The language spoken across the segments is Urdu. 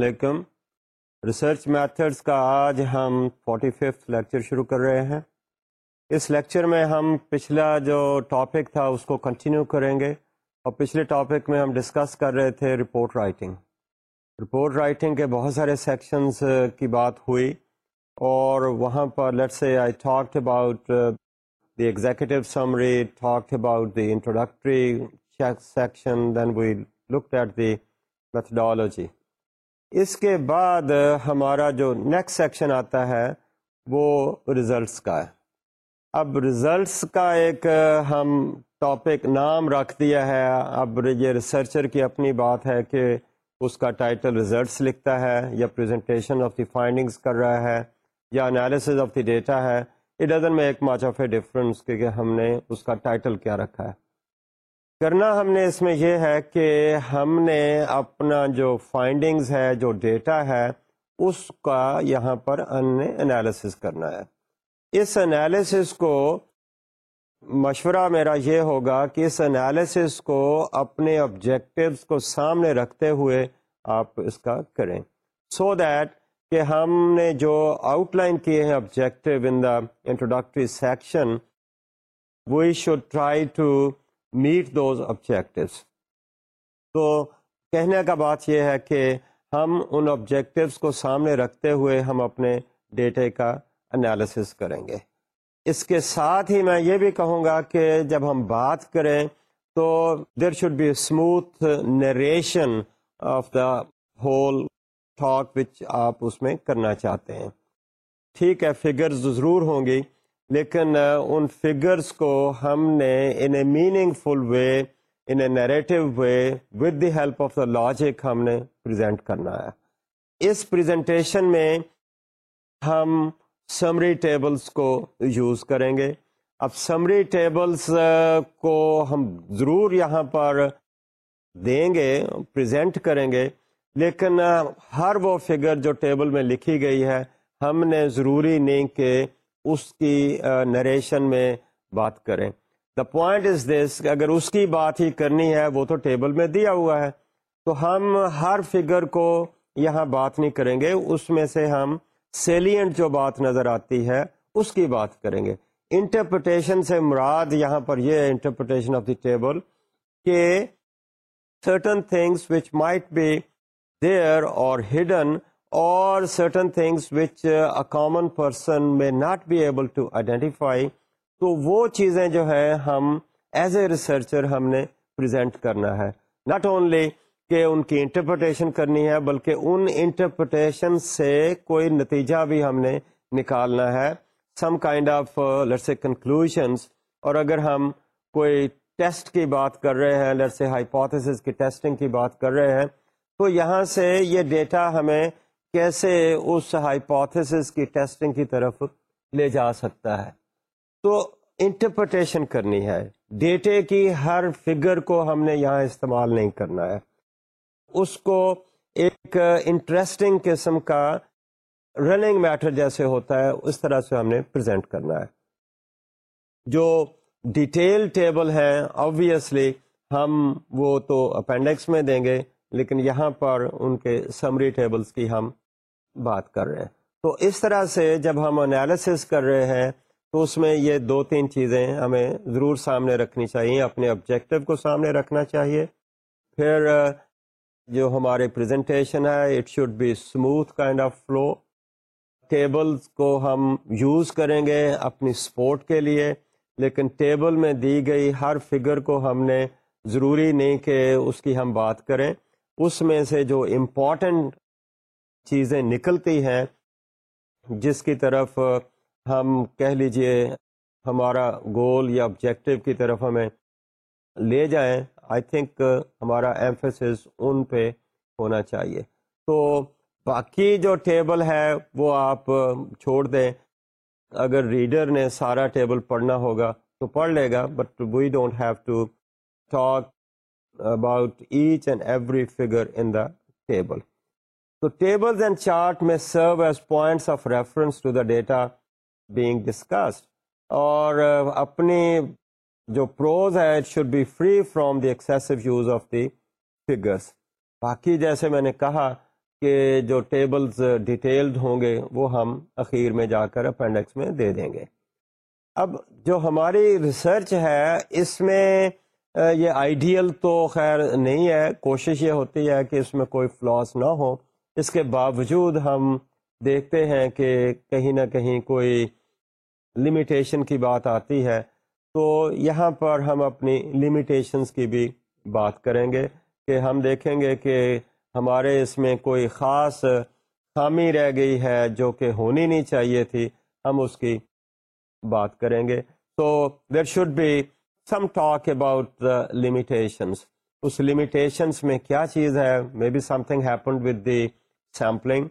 علیکم۔ ریسرچ میتھڈس کا آج ہم فورٹی ففتھ لیکچر شروع کر رہے ہیں۔ اس لیکچر میں ہم پچھلا جو ٹاپک تھا اس کو کنٹینیو کریں گے۔ اور پچھلے ٹاپک میں ہم ڈسکس کر رہے تھے رپورٹ رائٹنگ۔ رپورٹ رائٹنگ کے بہت سارے سیکشنز کی بات ہوئی۔ اور وہاں پر let's say I talked about the executive summary talked about the introductory section then we look at the methodology اس کے بعد ہمارا جو نیکسٹ سیکشن آتا ہے وہ ریزلٹس کا ہے۔ اب ریزلٹس کا ایک ہم ٹاپک نام رکھ دیا ہے۔ اب یہ ریسرچر کی اپنی بات ہے کہ اس کا ٹائٹل ریزلٹس لکھتا ہے یا پریزنٹیشن آف دی فائنڈنگس کر رہا ہے یا انالیسز آف دی ڈیٹا ہے۔ اٹ ڈزن میں ایک ماچ آف اے ڈفرنس کہ ہم نے اس کا ٹائٹل کیا رکھا ہے۔ کرنا ہم نے اس میں یہ ہے کہ ہم نے اپنا جو فائنڈنگز ہے، جو ڈیٹا ہے، اس کا یہاں پر ہم نے انالیسس کرنا ہے۔ اس انالیسس کو مشورہ میرا یہ ہوگا کہ اس انالیسس کو اپنے آبجیکٹیوز کو سامنے رکھتے ہوئے آپ اس کا کریں۔ سو so دیٹ کہ ہم نے جو آؤٹ لائن کیے ہیں objective in the introductory section we should try to meet those objectives تو کہنے کا بات یہ ہے کہ ہم ان آبجیکٹیوس کو سامنے رکھتے ہوئے ہم اپنے ڈیٹے کا انالیسس کریں گے۔ اس کے ساتھ ہی میں یہ بھی کہوں گا کہ جب ہم بات کریں تو there should be smooth narration of the whole talk which آپ اس میں کرنا چاہتے ہیں۔ ٹھیک ہے فگرز ضرور ہوں گی۔ لیکن ان فگرز کو ہم نے in a meaningful way in a narrative way with the help of the logic ہم نے پریزنٹ کرنا ہے۔ اس پریزنٹیشن میں ہم سمری ٹیبلز کو یوز کریں گے۔ اب سمری ٹیبلز کو ہم ضرور یہاں پر دیں گے پریزنٹ کریں گے۔ لیکن ہر وہ فگر جو ٹیبل میں لکھی گئی ہے، ہم نے ضروری نہیں کہ اس کی نریشن میں بات کریں۔ دا پوائنٹ از دس اگر اس کی بات ہی کرنی ہے، وہ تو ٹیبل میں دیا ہوا ہے۔ تو ہم ہر فگر کو یہاں بات نہیں کریں گے۔ اس میں سے ہم سیلینٹ جو بات نظر آتی ہے، اس کی بات کریں گے۔ انٹرپریٹیشن سے مراد یہاں پر یہ انٹرپریٹیشن آف دی ٹیبل کہ certain things which might be there اور ہڈن اور certain things which a common person may not be able to identify تو وہ چیزیں جو ہے ہم ایز اے ریسرچر ہم نے پریزنٹ کرنا ہے۔ ناٹ اونلی کہ ان کی انٹرپریٹیشن کرنی ہے، بلکہ ان انٹرپریٹیشن سے کوئی نتیجہ بھی ہم نے نکالنا ہے۔ سم کائنڈ آف لرس کنکلوژنس اور اگر ہم کوئی ٹیسٹ کی بات کر رہے ہیں لرس ہائپوتھس کی ٹیسٹنگ کی بات کر رہے ہیں، تو یہاں سے یہ ڈیٹا ہمیں کیسے اس ہائپوتھس کی ٹیسٹنگ کی طرف لے جا سکتا ہے۔ تو انٹرپریٹیشن کرنی ہے۔ ڈیٹے کی ہر فگر کو ہم نے یہاں استعمال نہیں کرنا ہے۔ اس کو ایک انٹرسٹنگ قسم کا رننگ میٹر جیسے ہوتا ہے، اس طرح سے ہم نے پریزنٹ کرنا ہے۔ جو ڈیٹیل ٹیبل ہے آبویسلی ہم وہ تو اپینڈکس میں دیں گے، لیکن یہاں پر ان کے سمری ٹیبلز کی ہم بات کر رہے ہیں۔ تو اس طرح سے جب ہم انالیسس کر رہے ہیں، تو اس میں یہ دو تین چیزیں ہمیں ضرور سامنے رکھنی چاہیے، اپنے آبجیکٹو کو سامنے رکھنا چاہیے۔ پھر جو ہمارے پریزنٹیشن ہے it should be smooth kind of flow tables کو ہم یوز کریں گے اپنی سپورٹ کے لیے، لیکن ٹیبل میں دی گئی ہر فگر کو ہم نے ضروری نہیں کہ اس کی ہم بات کریں۔ اس میں سے جو امپورٹنٹ چیزیں نکلتی ہیں جس کی طرف ہم کہہ لیجیے ہمارا گول یا آبجیکٹو کی طرف ہمیں لے جائیں آئی تھنک ہمارا ایمفسس ان پہ ہونا چاہیے۔ تو باقی جو ٹیبل ہے وہ آپ چھوڑ دیں۔ اگر ریڈر نے سارا ٹیبل پڑھنا ہوگا تو پڑھ لے گا but we don't have to talk about each and every figure in the table تو ٹیبلز اینڈ چارٹ میں serve as points of reference to the data being discussed اور uh, اپنی جو پروز ہے it should be free from the excessive use of the figures باقی جیسے میں نے کہا کہ جو ٹیبلز ڈیٹیلڈ uh, ہوں گے، وہ ہم اخیر میں جا کر اپینڈکس میں دے دیں گے۔ اب جو ہماری ریسرچ ہے، اس میں uh, یہ آئیڈیل تو خیر نہیں ہے، کوشش یہ ہوتی ہے کہ اس میں کوئی فلاس نہ ہو اس کے باوجود ہم دیکھتے ہیں کہ کہیں نہ کہیں کوئی لمیٹیشن کی بات آتی ہے، تو یہاں پر ہم اپنی لمیٹیشنس کی بھی بات کریں گے کہ ہم دیکھیں گے کہ ہمارے اس میں کوئی خاص خامی رہ گئی ہے جو کہ ہونی نہیں چاہیے تھی، ہم اس کی بات کریں گے۔ تو there should be some talk about the limitations us limitations میں کیا چیز ہے؟ Maybe something happened with the sampling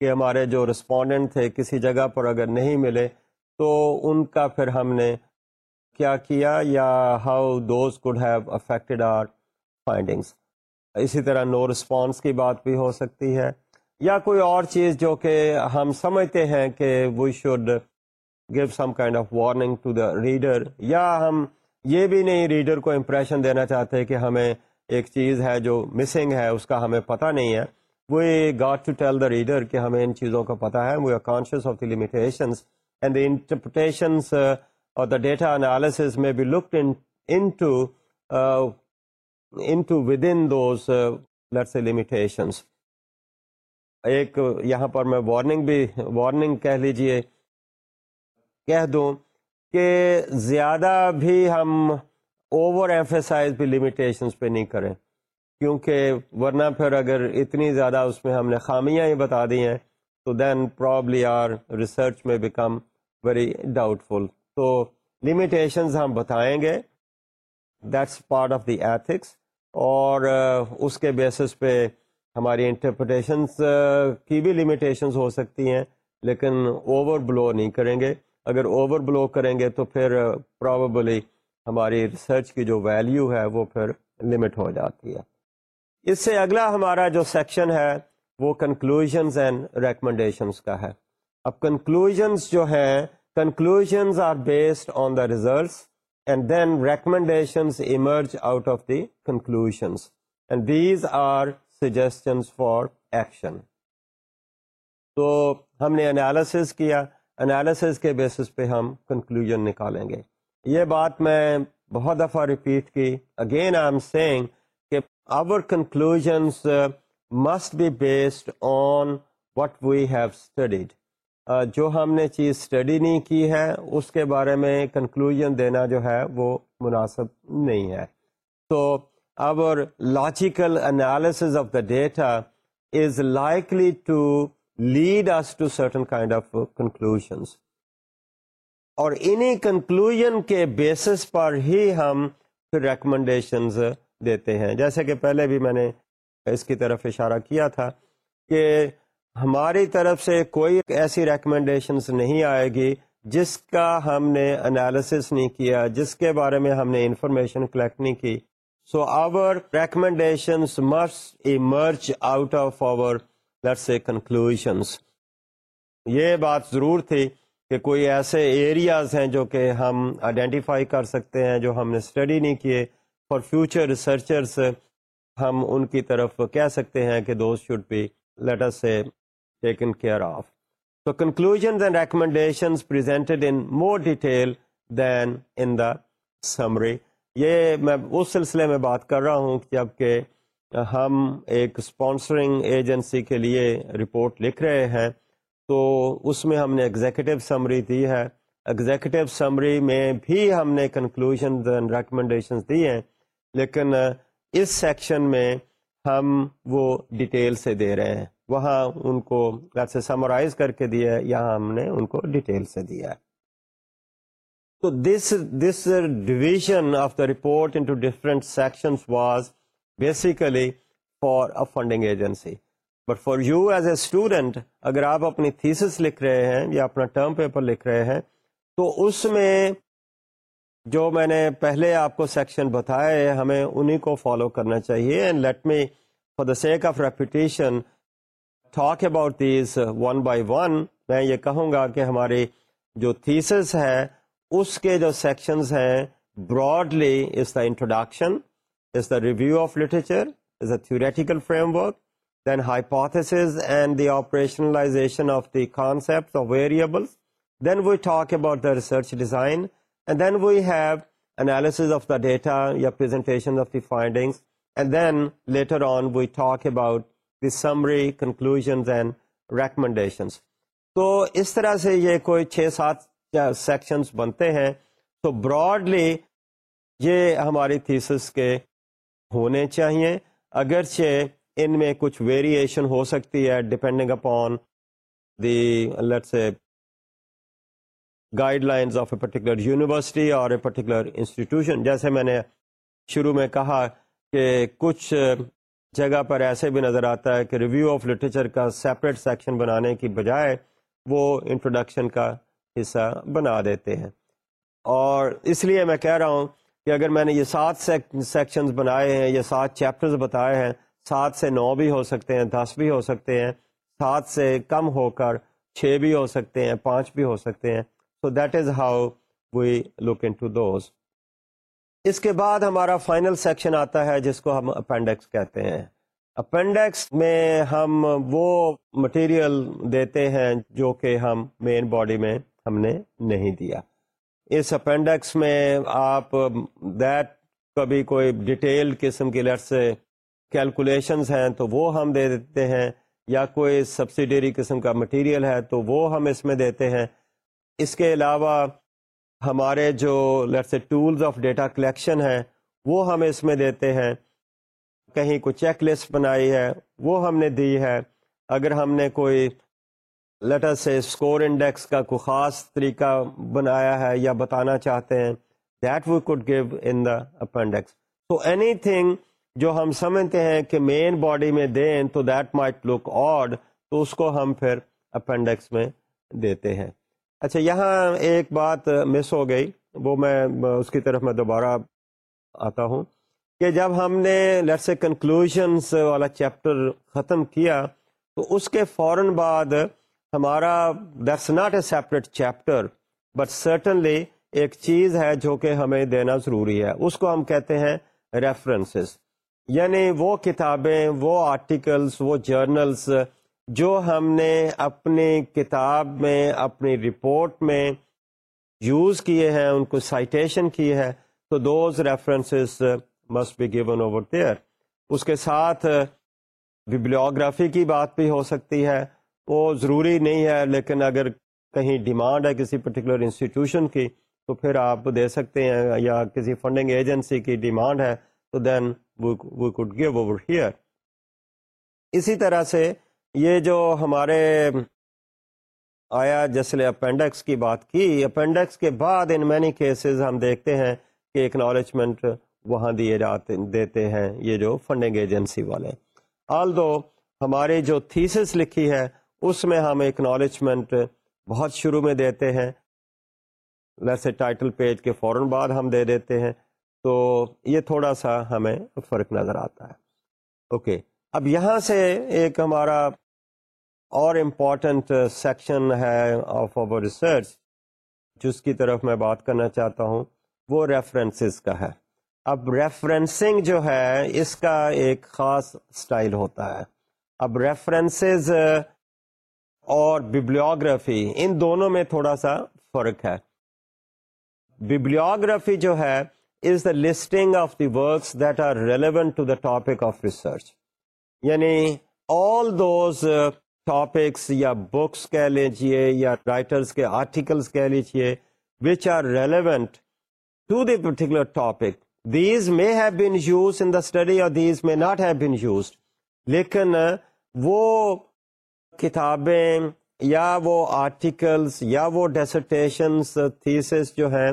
کہ ہمارے جو رسپونڈنٹ تھے کسی جگہ پر اگر نہیں ملے تو ان کا پھر ہم نے کیا کیا یا how those could have affected our findings اسی طرح نو رسپانس کی بات بھی ہو سکتی ہے یا کوئی اور چیز جو کہ ہم سمجھتے ہیں کہ we should give some kind of warning to the reader یا ہم یہ بھی نہیں ریڈر کو امپریشن دینا چاہتے کہ ہمیں ایک چیز ہے جو مسنگ ہے، اس کا ہمیں پتہ نہیں ہے۔ We got to tell the reader کہ ہمیں ان چیزوں کا پتہ ہے we are conscious of the limitations and the interpretations اور دا ڈیٹا انالیسز میں be looked into into within those let's limitations ایک یہاں پر میں وارننگ بھی وارننگ کہہ لیجیے، کہہ دوں کہ زیادہ بھی ہم اوور ایمفیسائز بھی لمیٹیشنس پہ نہیں کریں۔ کیونکہ ورنہ پھر اگر اتنی زیادہ اس میں ہم نے خامیاں ہی بتا دی ہیں، تو دین پرابلی آر ریسرچ میں بیکم ویری ڈاؤٹ فل تو لمیٹیشنز ہم بتائیں گے that's part of the ethics اور اس کے بیسس پہ ہماری انٹرپریٹیشنس کی بھی لمیٹیشنز ہو سکتی ہیں، لیکن اوور بلو نہیں کریں گے۔ اگر اوور بلو کریں گے تو پھر پرابلی ہماری ریسرچ کی جو ویلیو ہے وہ پھر لمٹ ہو جاتی ہے۔ اس سے اگلا ہمارا جو سیکشن ہے، وہ کنکلوژنز اینڈ ریکمنڈیشنس کا ہے۔ اب کنکلوژنس جو ہیں conclusions are based on the results and then recommendations emerge out of the conclusions and these are suggestions for action تو ہم نے انالیسز کیا۔ انالیسز کے بیسس پہ ہم کنکلوژن نکالیں گے۔ یہ بات میں بہت دفعہ ریپیٹ کی۔ Again I am saying our conclusions must be based on what we have studied جو ہم نے چیز اسٹڈی نہیں کی ہے، اس کے بارے میں کنکلوژن دینا جو ہے، وہ مناسب نہیں ہے. تو our logical analysis of the data is likely to lead us to certain kind of conclusions اور انہیں کنکلوژن کے بیسس پر ہی ہم پھر ریکمنڈیشنز دیتے ہیں۔ جیسے کہ پہلے بھی میں نے اس کی طرف اشارہ کیا تھا کہ ہماری طرف سے کوئی ایسی ریکمنڈیشنز نہیں آئے گی جس کا ہم نے انالیسس نہیں کیا، جس کے بارے میں ہم نے انفارمیشن کلیکٹ نہیں کی۔ So our recommendations must emerge out of our let's سے کنکلوژنس یہ بات ضرور تھی کہ کوئی ایسے ایریاز ہیں جو کہ ہم آئیڈینٹیفائی کر سکتے ہیں جو ہم نے اسٹڈی نہیں کیے۔ فار فیوچر ریسرچرس ہم ان کی طرف کہہ سکتے ہیں کہ دوست شوڈ بی لیٹر سے ٹیکن کیئر آف تو conclusion and recommendations presented in more detail than in the summary یہ میں اس سلسلے میں بات کر رہا ہوں جبکہ ہم ایک اسپانسرنگ ایجنسی کے لیے رپورٹ لکھ رہے ہیں، تو اس میں ہم نے ایگزیکٹو سمری دی ہے۔ ایگزیکٹو سمری میں بھی ہم نے کنکلوژ ریکمنڈیشنز دی ہیں۔ لیکن اس سیکشن میں ہم وہ ڈیٹیل سے دے رہے ہیں۔ وہاں ان کو ویسے سمرائز کر کے دیا ہے، یہاں ہم نے ان کو ڈیٹیل سے دیا ہے۔ تو this this division of the report into different sections was basically for a funding agency but for you as a student اگر آپ اپنی تھیسس لکھ رہے ہیں یا اپنا ٹرم پیپر لکھ رہے ہیں، تو اس میں جو میں نے پہلے آپ کو سیکشن بتائے ہمیں انہیں کو فالو کرنا چاہیے and let me for the sake of reputation talk about these one by one میں یہ کہوں گا کہ ہماری جو تھیسس ہے اس کے جو سیکشنز ہیں broadly is the introduction is the review of literature, is a theoretical framework, then hypothesis and the operationalization of the concepts of variables. Then we talk about the research design, and then we have analysis of the data یا presentation of the findings and then later on we talk about the summary conclusions and recommendations تو اس طرح سے یہ کوئی چھ سات سیکشنز بنتے ہیں تو براڈلی یہ ہماری تھیسس کے ہونے چاہیے اگرچہ ان میں کچھ ویریشن ہو سکتی ہے depending upon the let's guidelines of a particular university اور اے پرٹیکولر انسٹیٹیوشن جیسے میں نے شروع میں کہا کہ کچھ جگہ پر ایسے بھی نظر آتا ہے کہ ریویو آف لٹریچر کا سیپریٹ سیکشن بنانے کی بجائے وہ انٹروڈکشن کا حصہ بنا دیتے ہیں۔ اور اس لیے میں کہہ رہا ہوں کہ اگر میں نے یہ سات سیکشنز بنائے ہیں، یہ سات چیپٹرز بتائے ہیں، سات سے نو بھی ہو سکتے ہیں، دس بھی ہو سکتے ہیں، سات سے کم ہو کر چھ بھی ہو سکتے ہیں، پانچ بھی ہو سکتے ہیں۔ So that is how we look into those اس کے بعد ہمارا فائنل سیکشن آتا ہے جس کو ہم اپینڈکس کہتے ہیں۔ اپینڈکس میں ہم وہ مٹیریل دیتے ہیں جو کہ ہم مین باڈی میں ہم نے نہیں دیا۔ اس اپینڈکس میں آپ دیٹ کبھی کوئی ڈیٹیل قسم کی لیٹ سے کیلکولیشنز ہیں تو وہ ہم دے دیتے ہیں، یا کوئی سبسیڈری قسم کا مٹیریل ہے تو وہ ہم اس میں دیتے ہیں۔ اس کے علاوہ ہمارے جو لیٹ سے ٹولز آف ڈیٹا کلیکشن ہیں، وہ ہم اس میں دیتے ہیں۔ کہیں کوئی چیک لسٹ بنائی ہے، وہ ہم نے دی ہے۔ اگر ہم نے کوئی لیٹر سے اسکور انڈیکس کا کوئی خاص طریقہ بنایا ہے یا بتانا چاہتے ہیں that we could give in the appendix تو اینی تھنگ جو ہم سمجھتے ہیں کہ مین باڈی میں دیں تو دیٹ مائٹ لک آڈ تو اس کو ہم پھر اپینڈکس میں دیتے ہیں۔ اچھا یہاں ایک بات مس ہو گئی، وہ میں اس کی طرف میں دوبارہ آتا ہوں کہ جب ہم نے لیٹ سے کنکلوژنس والا چیپٹر ختم کیا، تو اس کے فوراً بعد ہمارا that's not a separate chapter but certainly ایک چیز ہے جو کہ ہمیں دینا ضروری ہے۔ اس کو ہم کہتے ہیں ریفرنسز یعنی وہ کتابیں، وہ آرٹیکلس وہ جرنلس جو ہم نے اپنی کتاب میں، اپنی رپورٹ میں یوز کیے ہیں، ان کو سائٹیشن کی ہے تو those references must be given over there اس کے ساتھ وبلیوگرافی کی بات بھی ہو سکتی ہے۔ وہ ضروری نہیں ہے، لیکن اگر کہیں ڈیمانڈ ہے کسی پرٹیکولر انسٹیٹیوشن کی، تو پھر آپ دے سکتے ہیں، یا کسی فنڈنگ ایجنسی کی ڈیمانڈ ہے، تو then we code give over here اسی طرح سے یہ جو ہمارے آیا جیسے اپینڈکس کی بات کی، اپینڈکس کے بعد ان مینی کیسز ہم دیکھتے ہیں کہ اکنالجمنٹ وہاں دیے جاتے، دیتے ہیں یہ جو فنڈنگ ایجنسی والے۔ آل دو ہماری جو تھیسس لکھی ہے، اس میں ہم اکنالجمنٹ بہت شروع میں دیتے ہیں۔ ویسے ٹائٹل پیج کے فوراً بعد ہم دے دیتے ہیں، تو یہ تھوڑا سا ہمیں فرق نظر آتا ہے۔ Okay okay. اب یہاں سے ایک ہمارا اور امپورٹنٹ سیکشن ہے آف اوور ریسرچ جس کی طرف میں بات کرنا چاہتا ہوں، وہ ریفرنسز کا ہے۔ اب ریفرنسنگ جو ہے، اس کا ایک خاص سٹائل ہوتا ہے۔ اب ریفرنسز اور ببلیوگرافی ان دونوں میں تھوڑا سا فرق ہے۔ ببلیوگرافی جو ہے is the listing of the works that are relevant to the topic of research یعنی آل دوز ٹاپکس یا بکس کہہ لیجیے یا رائٹرس کے آرٹیکلس کہہ لیجیے which are relevant to the particular topic these may have been use in the study اور these may not have been used لیکن وہ کتابیں یا وہ آرٹیکلس یا وہ ڈیسٹیشنس تھیسس جو ہیں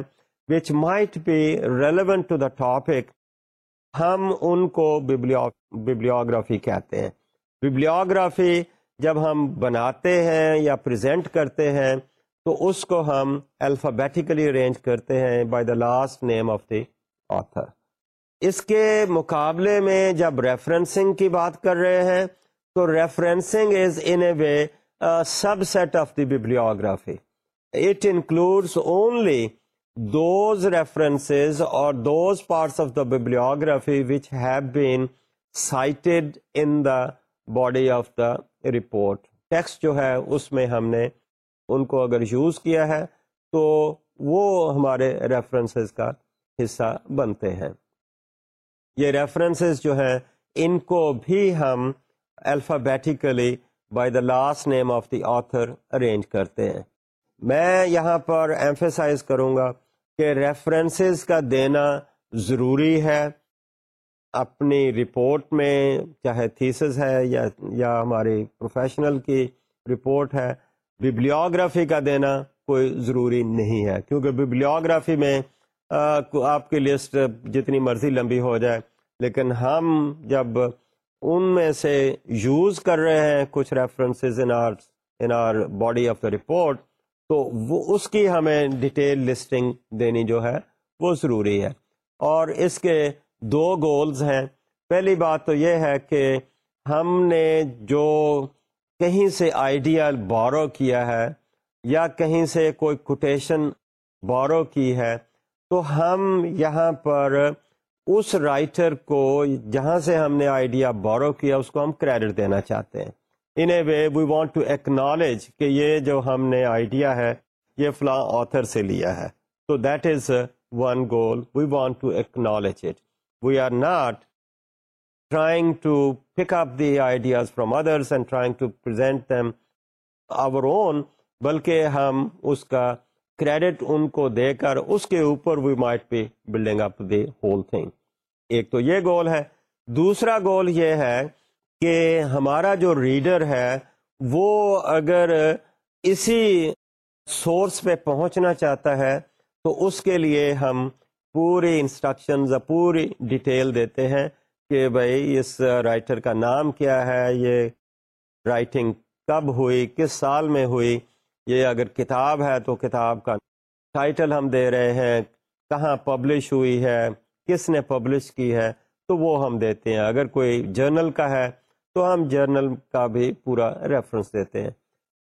which might be relevant to the topic ہم ان کو ببلیوگرافی کہتے ہیں۔ ببلیوگرافی جب ہم بناتے ہیں یا پریزنٹ کرتے ہیں، تو اس کو ہم الفابیٹیکلی ارینج کرتے ہیں by the last name of the author اس کے مقابلے میں جب ریفرنسنگ کی بات کر رہے ہیں، تو referencing is in a way subset of the bibliography it includes only those references اور those parts of the bibliography which have been cited in the body of the report text جو ہے، اس میں ہم نے ان کو اگر یوز کیا ہے، تو وہ ہمارے ریفرنسز کا حصہ بنتے ہیں۔ یہ ریفرنسز جو ہیں، ان کو بھی ہم alphabetically by the last name of the author arrange کرتے ہیں۔ میں یہاں پر ایمفیسائز کروں گا کہ ریفرنسز کا دینا ضروری ہے۔ اپنی رپورٹ میں چاہے تھیسس ہے یا یا ہماری پروفیشنل کی رپورٹ ہے ببلیوگرافی کا دینا کوئی ضروری نہیں ہے۔ کیونکہ ببلیوگرافی میں آپ کی لسٹ جتنی مرضی لمبی ہو جائے، لیکن ہم جب ان میں سے یوز کر رہے ہیں کچھ references in our in our body of the report تو وہ اس کی ہمیں ڈیٹیل لسٹنگ دینی جو ہے وہ ضروری ہے۔ اور اس کے دو گولز ہیں۔ پہلی بات تو یہ ہے کہ ہم نے جو کہیں سے آئیڈیا بورو کیا ہے یا کہیں سے کوئی کوٹیشن بورو کی ہے، تو ہم یہاں پر اس رائٹر کو، جہاں سے ہم نے آئیڈیا بورو کیا، اس کو ہم کریڈٹ دینا چاہتے ہیں۔ In a way we want to acknowledge کہ یہ جو ہم نے آئیڈیا ہے، یہ فلاں آتھر سے لیا ہے۔ تو that is one goal we want to acknowledge it we are not trying to pick up the ideas from others and trying to present them our own بلکہ ہم اس کا کریڈٹ ان کو دے کر اس کے اوپر we might be building up the whole thing ایک تو یہ گول ہے۔ دوسرا گول یہ ہے کہ ہمارا جو ریڈر ہے وہ اگر اسی سورس پہ پہنچنا چاہتا ہے تو اس کے لیے ہم پوری انسٹرکشنز پوری ڈیٹیل دیتے ہیں کہ بھائی اس رائٹر کا نام کیا ہے، یہ رائٹنگ کب ہوئی، کس سال میں ہوئی، یہ اگر کتاب ہے تو کتاب کا ٹائٹل ہم دے رہے ہیں، کہاں پبلش ہوئی ہے، کس نے پبلش کی ہے، تو وہ ہم دیتے ہیں۔ اگر کوئی جرنل کا ہے تو ہم جرنل کا بھی پورا ریفرنس دیتے ہیں۔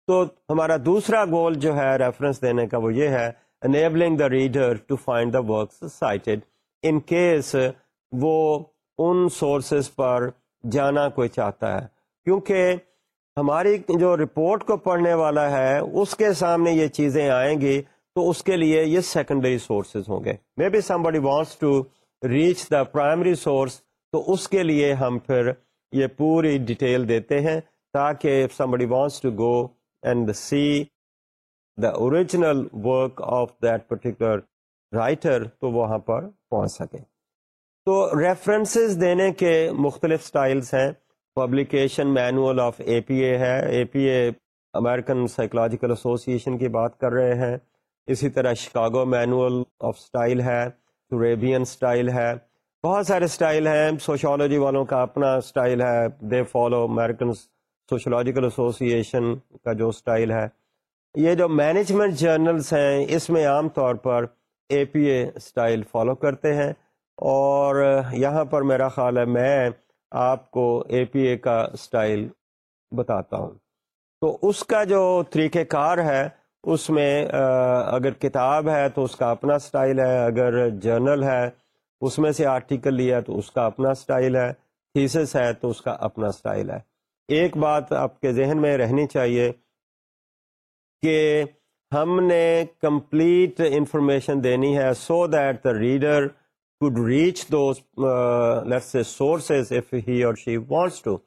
تو ہمارا دوسرا گول جو ہے ریفرنس دینے کا وہ یہ ہے enabling the reader to find the works cited in case وہ ان سورسز پر جانا کوئی چاہتا ہے۔ کیونکہ ہماری جو رپورٹ کو پڑھنے والا ہے، اس کے سامنے یہ چیزیں آئیں گی تو اس کے لیے یہ سیکنڈری سورسز ہوں گے۔ Maybe somebody wants to reach the primary source تو اس کے لیے ہم پھر یہ پوری ڈیٹیل دیتے ہیں تاکہ somebody wants to go and see the original work of that particular writer تو وہاں پر پہنچ سکے۔ تو ریفرنسز دینے کے مختلف سٹائلز ہیں۔ Publication manual of A P A ہے۔ A P A American Psychological Association کی بات کر رہے ہیں۔ اسی طرح شکاگو مینول آف سٹائل ہے۔ ٹوریبین سٹائل ہے۔ بہت سارے سٹائل ہیں۔ سوشولوجی والوں کا اپنا سٹائل ہے۔ They follow American Sociological Association کا جو سٹائل ہے۔ یہ جو مینجمنٹ جرنلس ہیں، اس میں عام طور پر اے پی اے سٹائل فالو کرتے ہیں۔ اور یہاں پر میرا خیال ہے، میں آپ کو اے پی اے کا سٹائل بتاتا ہوں۔ تو اس کا جو طریقہ کار ہے، اس میں اگر کتاب ہے تو اس کا اپنا سٹائل ہے۔ اگر جرنل ہے اس میں سے آرٹیکل لیا تو اس کا اپنا سٹائل ہے تھیسس ہے تو اس کا اپنا سٹائل ہے ایک بات آپ کے ذہن میں رہنی چاہیے کہ ہم نے کمپلیٹ انفارمیشن دینی ہے so that the reader could reach those, uh, let's say, sources if he or she wants to.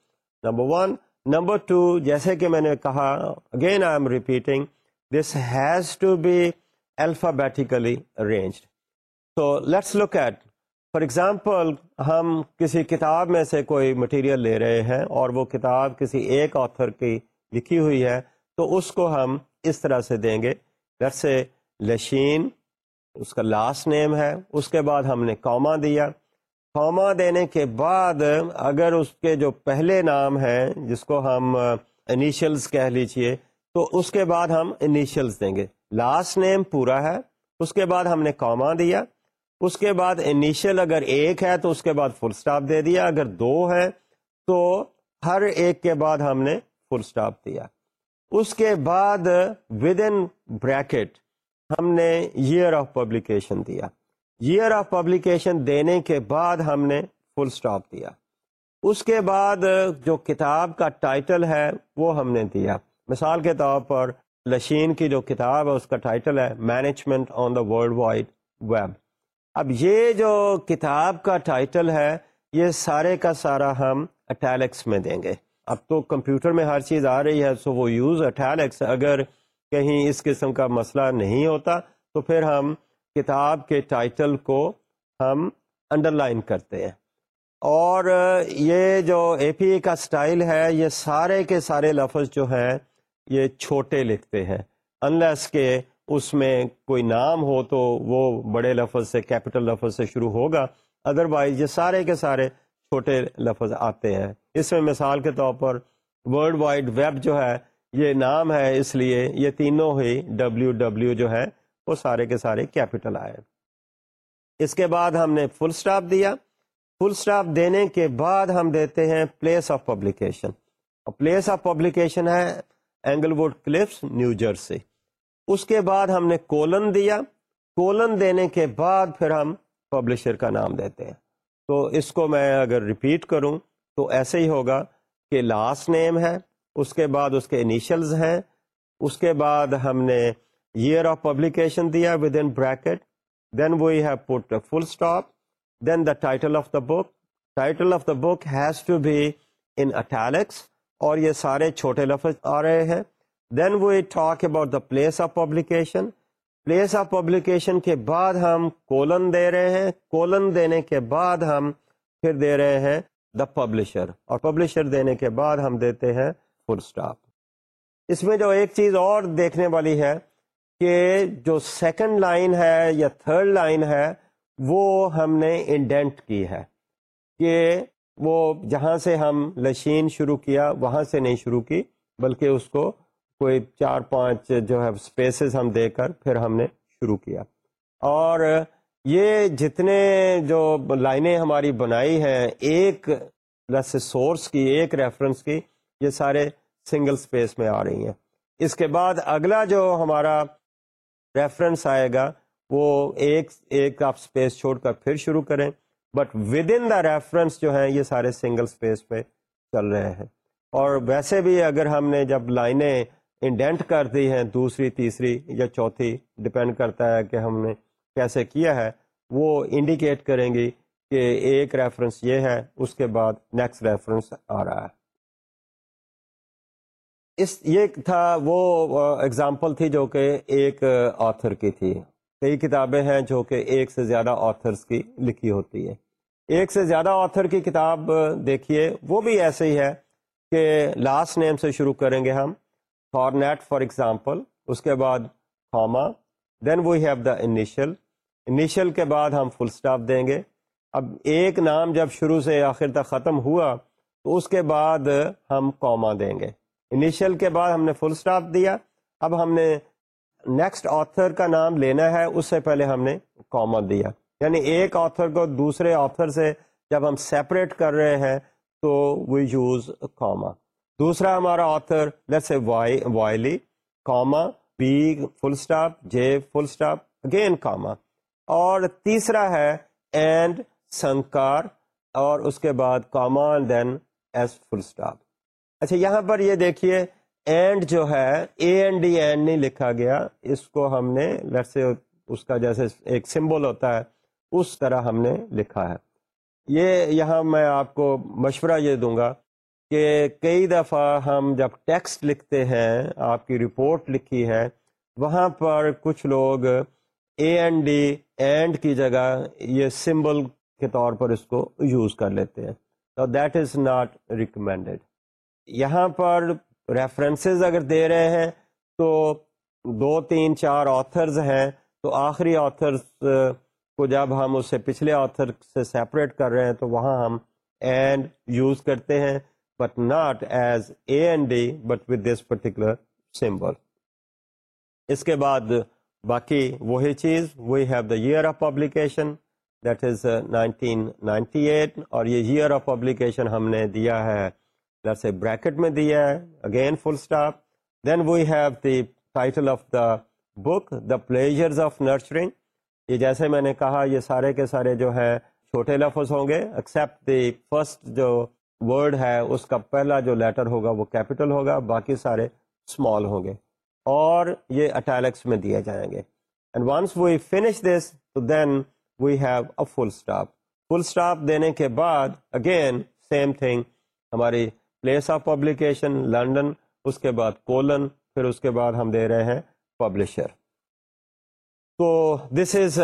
Number one. Number two, جیسے کہ میں نے کہا, again I am repeating, this has to be alphabetically arranged. So let's look at, for example, ہم کسی کتاب میں سے کوئی مٹیریل لے رہے ہیں اور وہ کتاب کسی ایک آتھر کی لکھی ہوئی ہے تو اس کو ہم اس طرح سے دیں گے۔ جیسے لشین اس کا لاسٹ نیم ہے۔ اس کے بعد ہم نے کوما دیا۔ کوما دینے کے بعد اگر اس کے جو پہلے نام ہیں جس کو ہم انیشلز کہہ لیجیے تو اس کے بعد ہم انیشلز دیں گے۔ لاسٹ نیم پورا ہے۔ اس کے بعد ہم نے کوما دیا۔ اس کے بعد انیشل اگر ایک ہے تو اس کے بعد فل سٹاپ دے دیا، اگر دو ہے تو ہر ایک کے بعد ہم نے فل سٹاپ دیا۔ اس کے بعد ود ان بریکٹ ہم نے ایئر آف پبلیکیشن دیا۔ ایئر آف پبلیکیشن دینے کے بعد ہم نے فل اسٹاپ دیا۔ اس کے بعد جو کتاب کا ٹائٹل ہے وہ ہم نے دیا۔ مثال کے طور پر لشین کی جو کتاب ہے، اس کا ٹائٹل ہے management on the World Wide Web اب یہ جو کتاب کا ٹائٹل ہے، یہ سارے کا سارا ہم اٹیلکس میں دیں گے۔ اب تو کمپیوٹر میں ہر چیز آ رہی ہے سو وہ یوز اٹیلکس اگر کہیں اس قسم کا مسئلہ نہیں ہوتا، تو پھر ہم کتاب کے ٹائٹل کو ہم انڈر لائن کرتے ہیں۔ اور یہ جو اے پی اے کا سٹائل ہے، یہ سارے کے سارے لفظ جو ہیں، یہ چھوٹے لکھتے ہیں۔ انلیس کہ اس میں کوئی نام ہو تو وہ بڑے لفظ سے کیپٹل لفظ سے شروع ہوگا۔ ادروائز یہ سارے کے سارے چھوٹے لفظ آتے ہیں۔ اس میں مثال کے طور پر ورلڈ وائڈ ویب جو ہے، یہ نام ہے، اس لیے یہ تینوں ہی ڈبلیو ڈبلیو جو ہے، وہ سارے کے سارے کیپٹل آئے۔ اس کے بعد ہم نے فل سٹاپ دیا۔ فل سٹاپ دینے کے بعد ہم دیتے ہیں پلیس آف پبلیکیشن اور پلیس آف پبلیکیشن ہے Englewood Cliffs New Jersey اس کے بعد ہم نے کولن دیا۔ کولن دینے کے بعد پھر ہم پبلشر کا نام دیتے ہیں۔ تو اس کو میں اگر ریپیٹ کروں تو ایسے ہی ہوگا کہ لاسٹ نیم ہے، اس کے بعد اس کے انیشلز ہیں۔ اس کے بعد ہم نے ایئر آف پبلیکیشن دیا with in bracket then we have put full stop then the title of the book title of the book has to be in italics اور یہ سارے چھوٹے لفظ آ رہے ہیں۔ Then we talk about the place of publication place of publication کے بعد ہم کولن دے رہے ہیں. کولن دینے کے بعد ہم پھر دے رہے ہیں دا پبلشر اور پبلشر دینے کے بعد ہم دیتے ہیں فل اسٹاپ اس میں جو ایک چیز اور دیکھنے والی ہے کہ جو سیکنڈ لائن ہے یا تھرڈ لائن ہے وہ ہم نے انڈینٹ کی ہے. کہ وہ جہاں سے ہم لشین شروع کیا وہاں سے نہیں شروع کی بلکہ اس کو کوئی چار پانچ جو ہے اسپیسیز ہم دے کر پھر ہم نے شروع کیا۔ اور یہ جتنے جو لائنیں ہماری بنائی ہیں، ایک سورس کی، ایک ریفرنس کی، یہ سارے سنگل اسپیس میں آ رہی ہیں۔ اس کے بعد اگلا جو ہمارا ریفرنس آئے گا، وہ ایک ایک آپ اسپیس چھوڑ کر پھر شروع کریں۔ But with in the reference جو ہیں، یہ سارے سنگل اسپیس پہ چل رہے ہیں۔ اور ویسے بھی اگر ہم نے جب لائنیں انڈینٹ کر دی ہیں، دوسری، تیسری یا چوتھی ڈپینڈ کرتا ہے کہ ہم نے کیسے کیا ہے، وہ انڈیکیٹ کریں گی کہ ایک ریفرنس یہ ہے، اس کے بعد نیکسٹ ریفرنس آ رہا ہے۔ اس، یہ تھا وہ اگزامپل تھی جو کہ ایک آتھر کی تھی۔ کئی کتابیں ہیں جو کہ ایک سے زیادہ آتھرس کی لکھی ہوتی ہے ایک سے زیادہ آتھر کی کتاب دیکھیے، وہ بھی ایسے ہی ہے کہ لاسٹ نیم سے شروع کریں گے ہم۔ فار نیٹ فار ایگزامپل اس کے بعد pharma then we have the initial initial کے بعد ہم فل اسٹاپ دیں گے اب ایک نام جب شروع سے آخر تک ختم ہوا تو اس کے بعد ہم کوما دیں گے انیشل کے بعد ہم نے فل اسٹاپ دیا اب ہم نے نیکسٹ آتھر کا نام لینا ہے اس سے پہلے ہم نے کوما دیا یعنی ایک آتھر کو دوسرے آتھر سے جب ہم سیپریٹ کر رہے ہیں تو وی یوز کوما دوسرا ہمارا author let's A Wiley comma B full stop J full stop again comma اور تیسرا ہے اینڈ سنکار اور اس کے بعد comma then S full stop اچھا یہاں پر یہ دیکھیے اینڈ جو ہے اے این ڈی اینڈ نہیں لکھا گیا۔ اس کو ہم نے لیٹ سے اس کا جیسے ایک سمبل ہوتا ہے، اس طرح ہم نے لکھا ہے۔ یہ یہاں میں آپ کو مشورہ یہ دوں گا۔ کہ کئی دفعہ ہم جب ٹیکسٹ لکھتے ہیں، آپ کی رپورٹ لکھی ہے، وہاں پر کچھ لوگ اے این ڈی اینڈ کی جگہ یہ سمبل کے طور پر اس کو یوز کر لیتے ہیں۔ تو دیٹ از ناٹ ریکمینڈیڈ یہاں پر ریفرنسز اگر دے رہے ہیں تو دو، تین، چار آتھرز ہیں۔ تو آخری آتھرز کو جب ہم اسے پچھلے آتھر سے سیپریٹ کر رہے ہیں تو وہاں ہم اینڈ یوز کرتے ہیں۔ But not as A N D but with this particular symbol اس کے بعد باقی وہی چیز we have the year of publication that is nineteen ninety eight اور یہ ایئر آف پبلیکیشن ہم نے دیا ہے جیسے بریکٹ میں دیا ہے again full stop then we have the title of the book the pleasures of nurturing یہ جیسے میں نے کہا، یہ سارے کے سارے جو ہے، چھوٹے لفظ ہوں گے ایکسیپٹ دی فرسٹ جو ورڈ ہے، اس کا پہلا جو لیٹر ہوگا وہ کیپٹل ہوگا، باقی سارے اسمال ہوں گے۔ اور یہ اٹیلکس میں دیے جائیں گے۔ And once we finish this تو then we have a full stop full stop دینے کے بعد اگین سیم تھنگ ہماری پلیس آف پبلیکیشن لنڈن اس کے بعد کولن پھر اس کے بعد ہم دے رہے ہیں پبلشر تو this is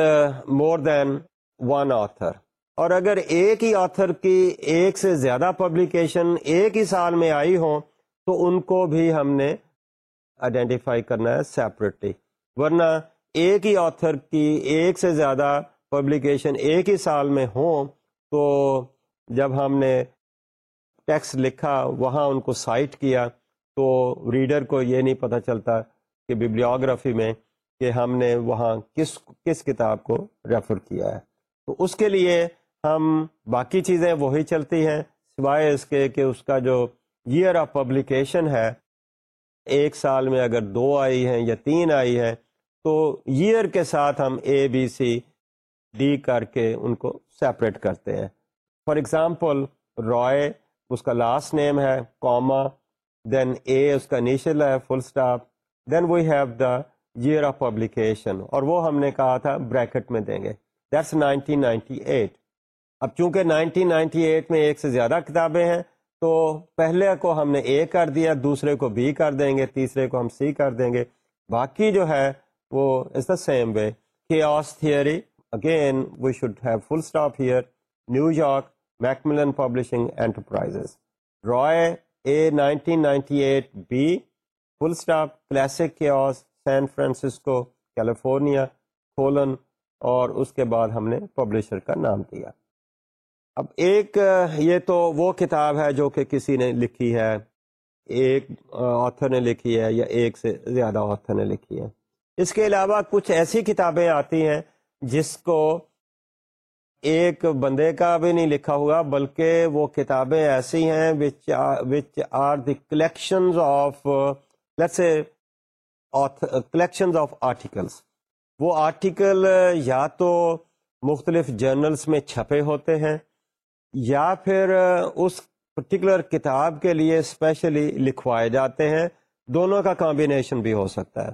more then one author اور اگر ایک ہی آتھر کی ایک سے زیادہ پبلیکیشن ایک ہی سال میں آئی ہوں، تو ان کو بھی ہم نے آئیڈینٹیفائی کرنا ہے سیپریٹلی ورنہ ایک ہی آتھر کی ایک سے زیادہ پبلیکیشن ایک ہی سال میں ہوں، تو جب ہم نے ٹیکسٹ لکھا، وہاں ان کو سائٹ کیا، تو ریڈر کو یہ نہیں پتہ چلتا کہ ببلیوگرافی میں کہ ہم نے وہاں کس کس کتاب کو ریفر کیا ہے۔ تو اس کے لیے ہم باقی چیزیں وہی چلتی ہیں، سوائے اس کے کہ اس کا جو ایئر آف پبلیکیشن ہے، ایک سال میں اگر دو آئی ہیں یا تین آئی ہے تو ایئر کے ساتھ ہم اے بی سی ڈی کر کے ان کو سیپریٹ کرتے ہیں۔ فار ایگزامپل رائے اس کا لاسٹ نیم ہے کوما دین اے اس کا انیشل ہے full stop then we have the year of publication اور وہ ہم نے کہا تھا بریکٹ میں دیں گے۔ دیٹس 1998 اب چونکہ 1998 میں ایک سے زیادہ کتابیں ہیں، تو پہلے کو ہم نے اے کر دیا، دوسرے کو بی کر دیں گے، تیسرے کو ہم سی کر دیں گے۔ باقی جو ہے، وہ is the same way as theory again we should have full stop here New York Macmillan Publishing Enterprises Roy A nineteen ninety eight B full stop classic chaos San Francisco California colon اور اس کے بعد ہم نے پبلشر کا نام دیا۔ اب ایک، یہ تو وہ کتاب ہے جو کہ کسی نے لکھی ہے، ایک آتھر نے لکھی ہے یا ایک سے زیادہ آتھر نے لکھی ہے۔ اس کے علاوہ کچھ ایسی کتابیں آتی ہیں جس کو ایک بندے کا بھی نہیں لکھا ہوا، بلکہ وہ کتابیں ایسی ہیں which are the collections of let's collections of articles وہ آرٹیکل یا تو مختلف جرنلس میں چھپے ہوتے ہیں یا پھر اس پرٹیکولر کتاب کے لیے اسپیشلی لکھوائے جاتے ہیں۔ دونوں کا کمبینیشن بھی ہو سکتا ہے۔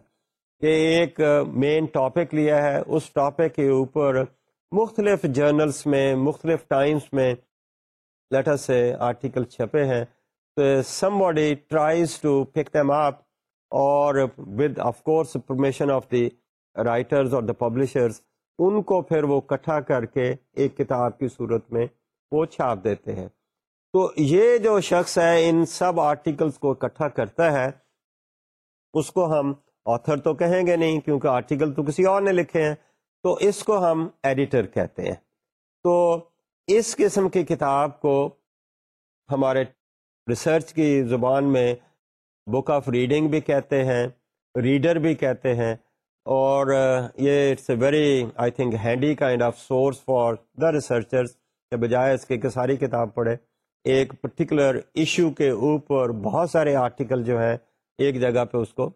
کہ ایک مین ٹاپک لیا ہے۔ اس ٹاپک کے اوپر مختلف جرنلس میں، مختلف ٹائمس میں لیٹر سے آرٹیکل چھپے ہیں۔ تو somebody tries to pick them up اور with of course permission of the writers اور دا پبلشرز ان کو پھر وہ کٹھا کر کے ایک کتاب کی صورت میں وہ چھاپ دیتے ہیں۔ تو یہ جو شخص ہے، ان سب آرٹیکلس کو اکٹھا کرتا ہے، اس کو ہم آتھر تو کہیں گے نہیں، کیونکہ آرٹیکل تو کسی اور نے لکھے ہیں۔ تو اس کو ہم ایڈیٹر کہتے ہیں۔ تو اس قسم کی کتاب کو ہمارے ریسرچ کی زبان میں بک آف ریڈنگ بھی کہتے ہیں ریڈر بھی کہتے ہیں۔ اور یہ it's a very I think handy kind of source for the researchers بجائے اس کے کہ ساری کتاب پڑھے۔ ایک پرٹیکولر ایشو کے اوپر بہت سارے آرٹیکل جو ہیں ایک جگہ پہ اس کو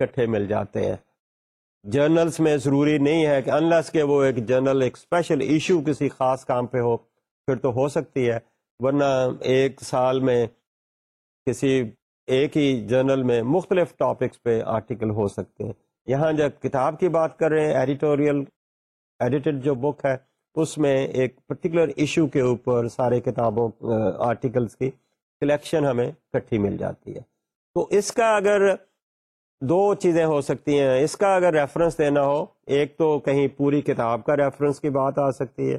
کٹھے مل جاتے ہیں۔ جرنلس میں ضروری نہیں ہے کہ انلس کے وہ ایک جرنل ایک اسپیشل ایشو کسی خاص کام پہ ہو، پھر تو ہو سکتی ہے۔ ورنہ ایک سال میں کسی ایک ہی جرنل میں مختلف ٹاپکس پہ آرٹیکل ہو سکتے ہیں۔ یہاں جب کتاب کی بات کر رہے ہیں ایڈیٹوریل ایڈیٹڈ جو بک ہے اس میں ایک پرٹیکولر ایشو کے اوپر سارے کتابوں آرٹیکلس کی کلیکشن ہمیں کٹھی مل جاتی ہے۔ تو اس کا اگر دو چیزیں ہو سکتی ہیں، اس کا اگر ریفرنس دینا ہو، ایک تو کہیں پوری کتاب کا ریفرنس کی بات آ سکتی ہے،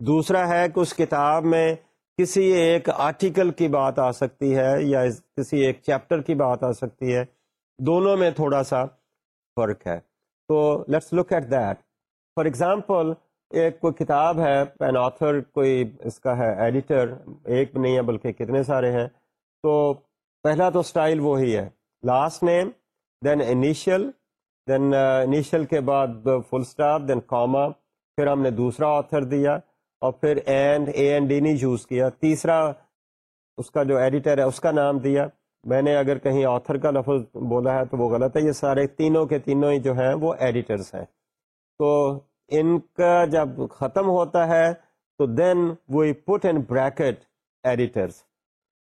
دوسرا ہے کہ اس کتاب میں کسی ایک آرٹیکل کی بات آ سکتی ہے یا کسی ایک چیپٹر کی بات آ سکتی ہے، دونوں میں تھوڑا سا فرق ہے۔ تو let's look at that for example ایک کوئی کتاب ہے پین آتھر کوئی اس کا ہے ایڈیٹر ایک نہیں ہے بلکہ کتنے سارے ہیں۔ تو پہلا تو اسٹائل وہی ہے۔ Last name then initial then initial کے بعد فل اسٹاپ دین کاما پھر ہم نے دوسرا آتھر دیا اور پھر اینڈ اے اینڈ ڈی نہیں یوز کیا۔ تیسرا اس کا جو ایڈیٹر ہے، اس کا نام دیا۔ میں نے اگر کہیں آتھر کا لفظ بولا ہے تو وہ غلط ہے۔ یہ سارے تینوں کے تینوں ہی جو ہیں وہ ایڈیٹرس ہیں۔ تو ان کا جب ختم ہوتا ہے تو دین وی پٹ ان بریکٹ ایڈیٹرس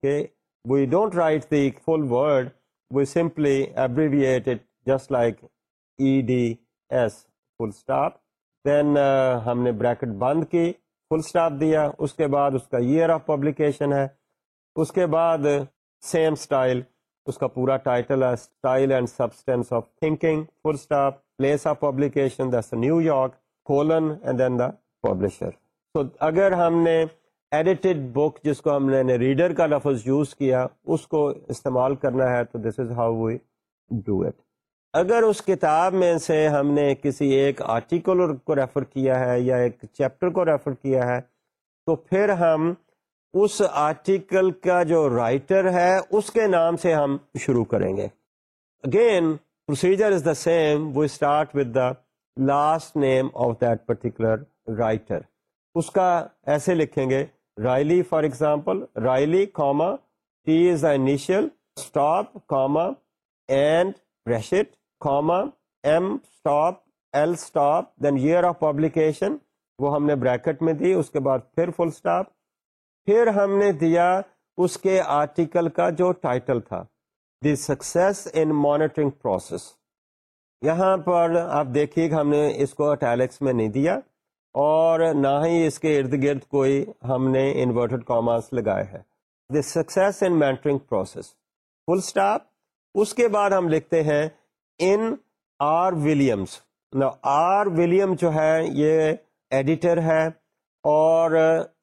کہ we don't write the full word we simply abbreviated just like E D S full stop دین ہم نے بریکٹ بند کی فل اسٹاپ دیا. اس کے بعد اس کا ایئر آف پبلیکیشن ہے. اس کے بعد سیم اسٹائل اس کا پورا ٹائٹل ہے style and substance of thinking full stop place of publication this New York colon and then the publisher تو اگر ہم نے ایڈیٹڈ بک جس کو ہم نے ریڈر کا لفظ یوز کیا، اس کو استعمال کرنا ہے، تو this is how we do it اگر اس کتاب میں سے ہم نے کسی ایک آرٹیکل کو ریفر کیا ہے یا ایک چیپٹر کو ریفر کیا ہے، تو پھر ہم اس آرٹیکل کا جو رائٹر ہے، اس کے نام سے ہم شروع کریں گے. Again procedure is the same we start with the last name of that particular writer اس کا ایسے لکھیں گے، Riley for example, Riley comma T is the initial stop comma, and rest comma, M stop L stop then year of publication, وہ ہم نے بریکٹ میں دی، اس کے بعد پھر فل اسٹاپ پھر ہم نے دیا اس کے آرٹیکل کا جو ٹائٹل تھا، the success in monitoring process. یہاں پر آپ دیکھیے کہ ہم نے اس کو اٹیلکس میں نہیں دیا اور نہ ہی اس کے ارد گرد کوئی ہم نے انورٹڈ کاماس لگائے ہے the success in mentoring process full stop اس کے بعد ہم لکھتے ہیں in R Williams R William جو ہے یہ ایڈیٹر ہے اور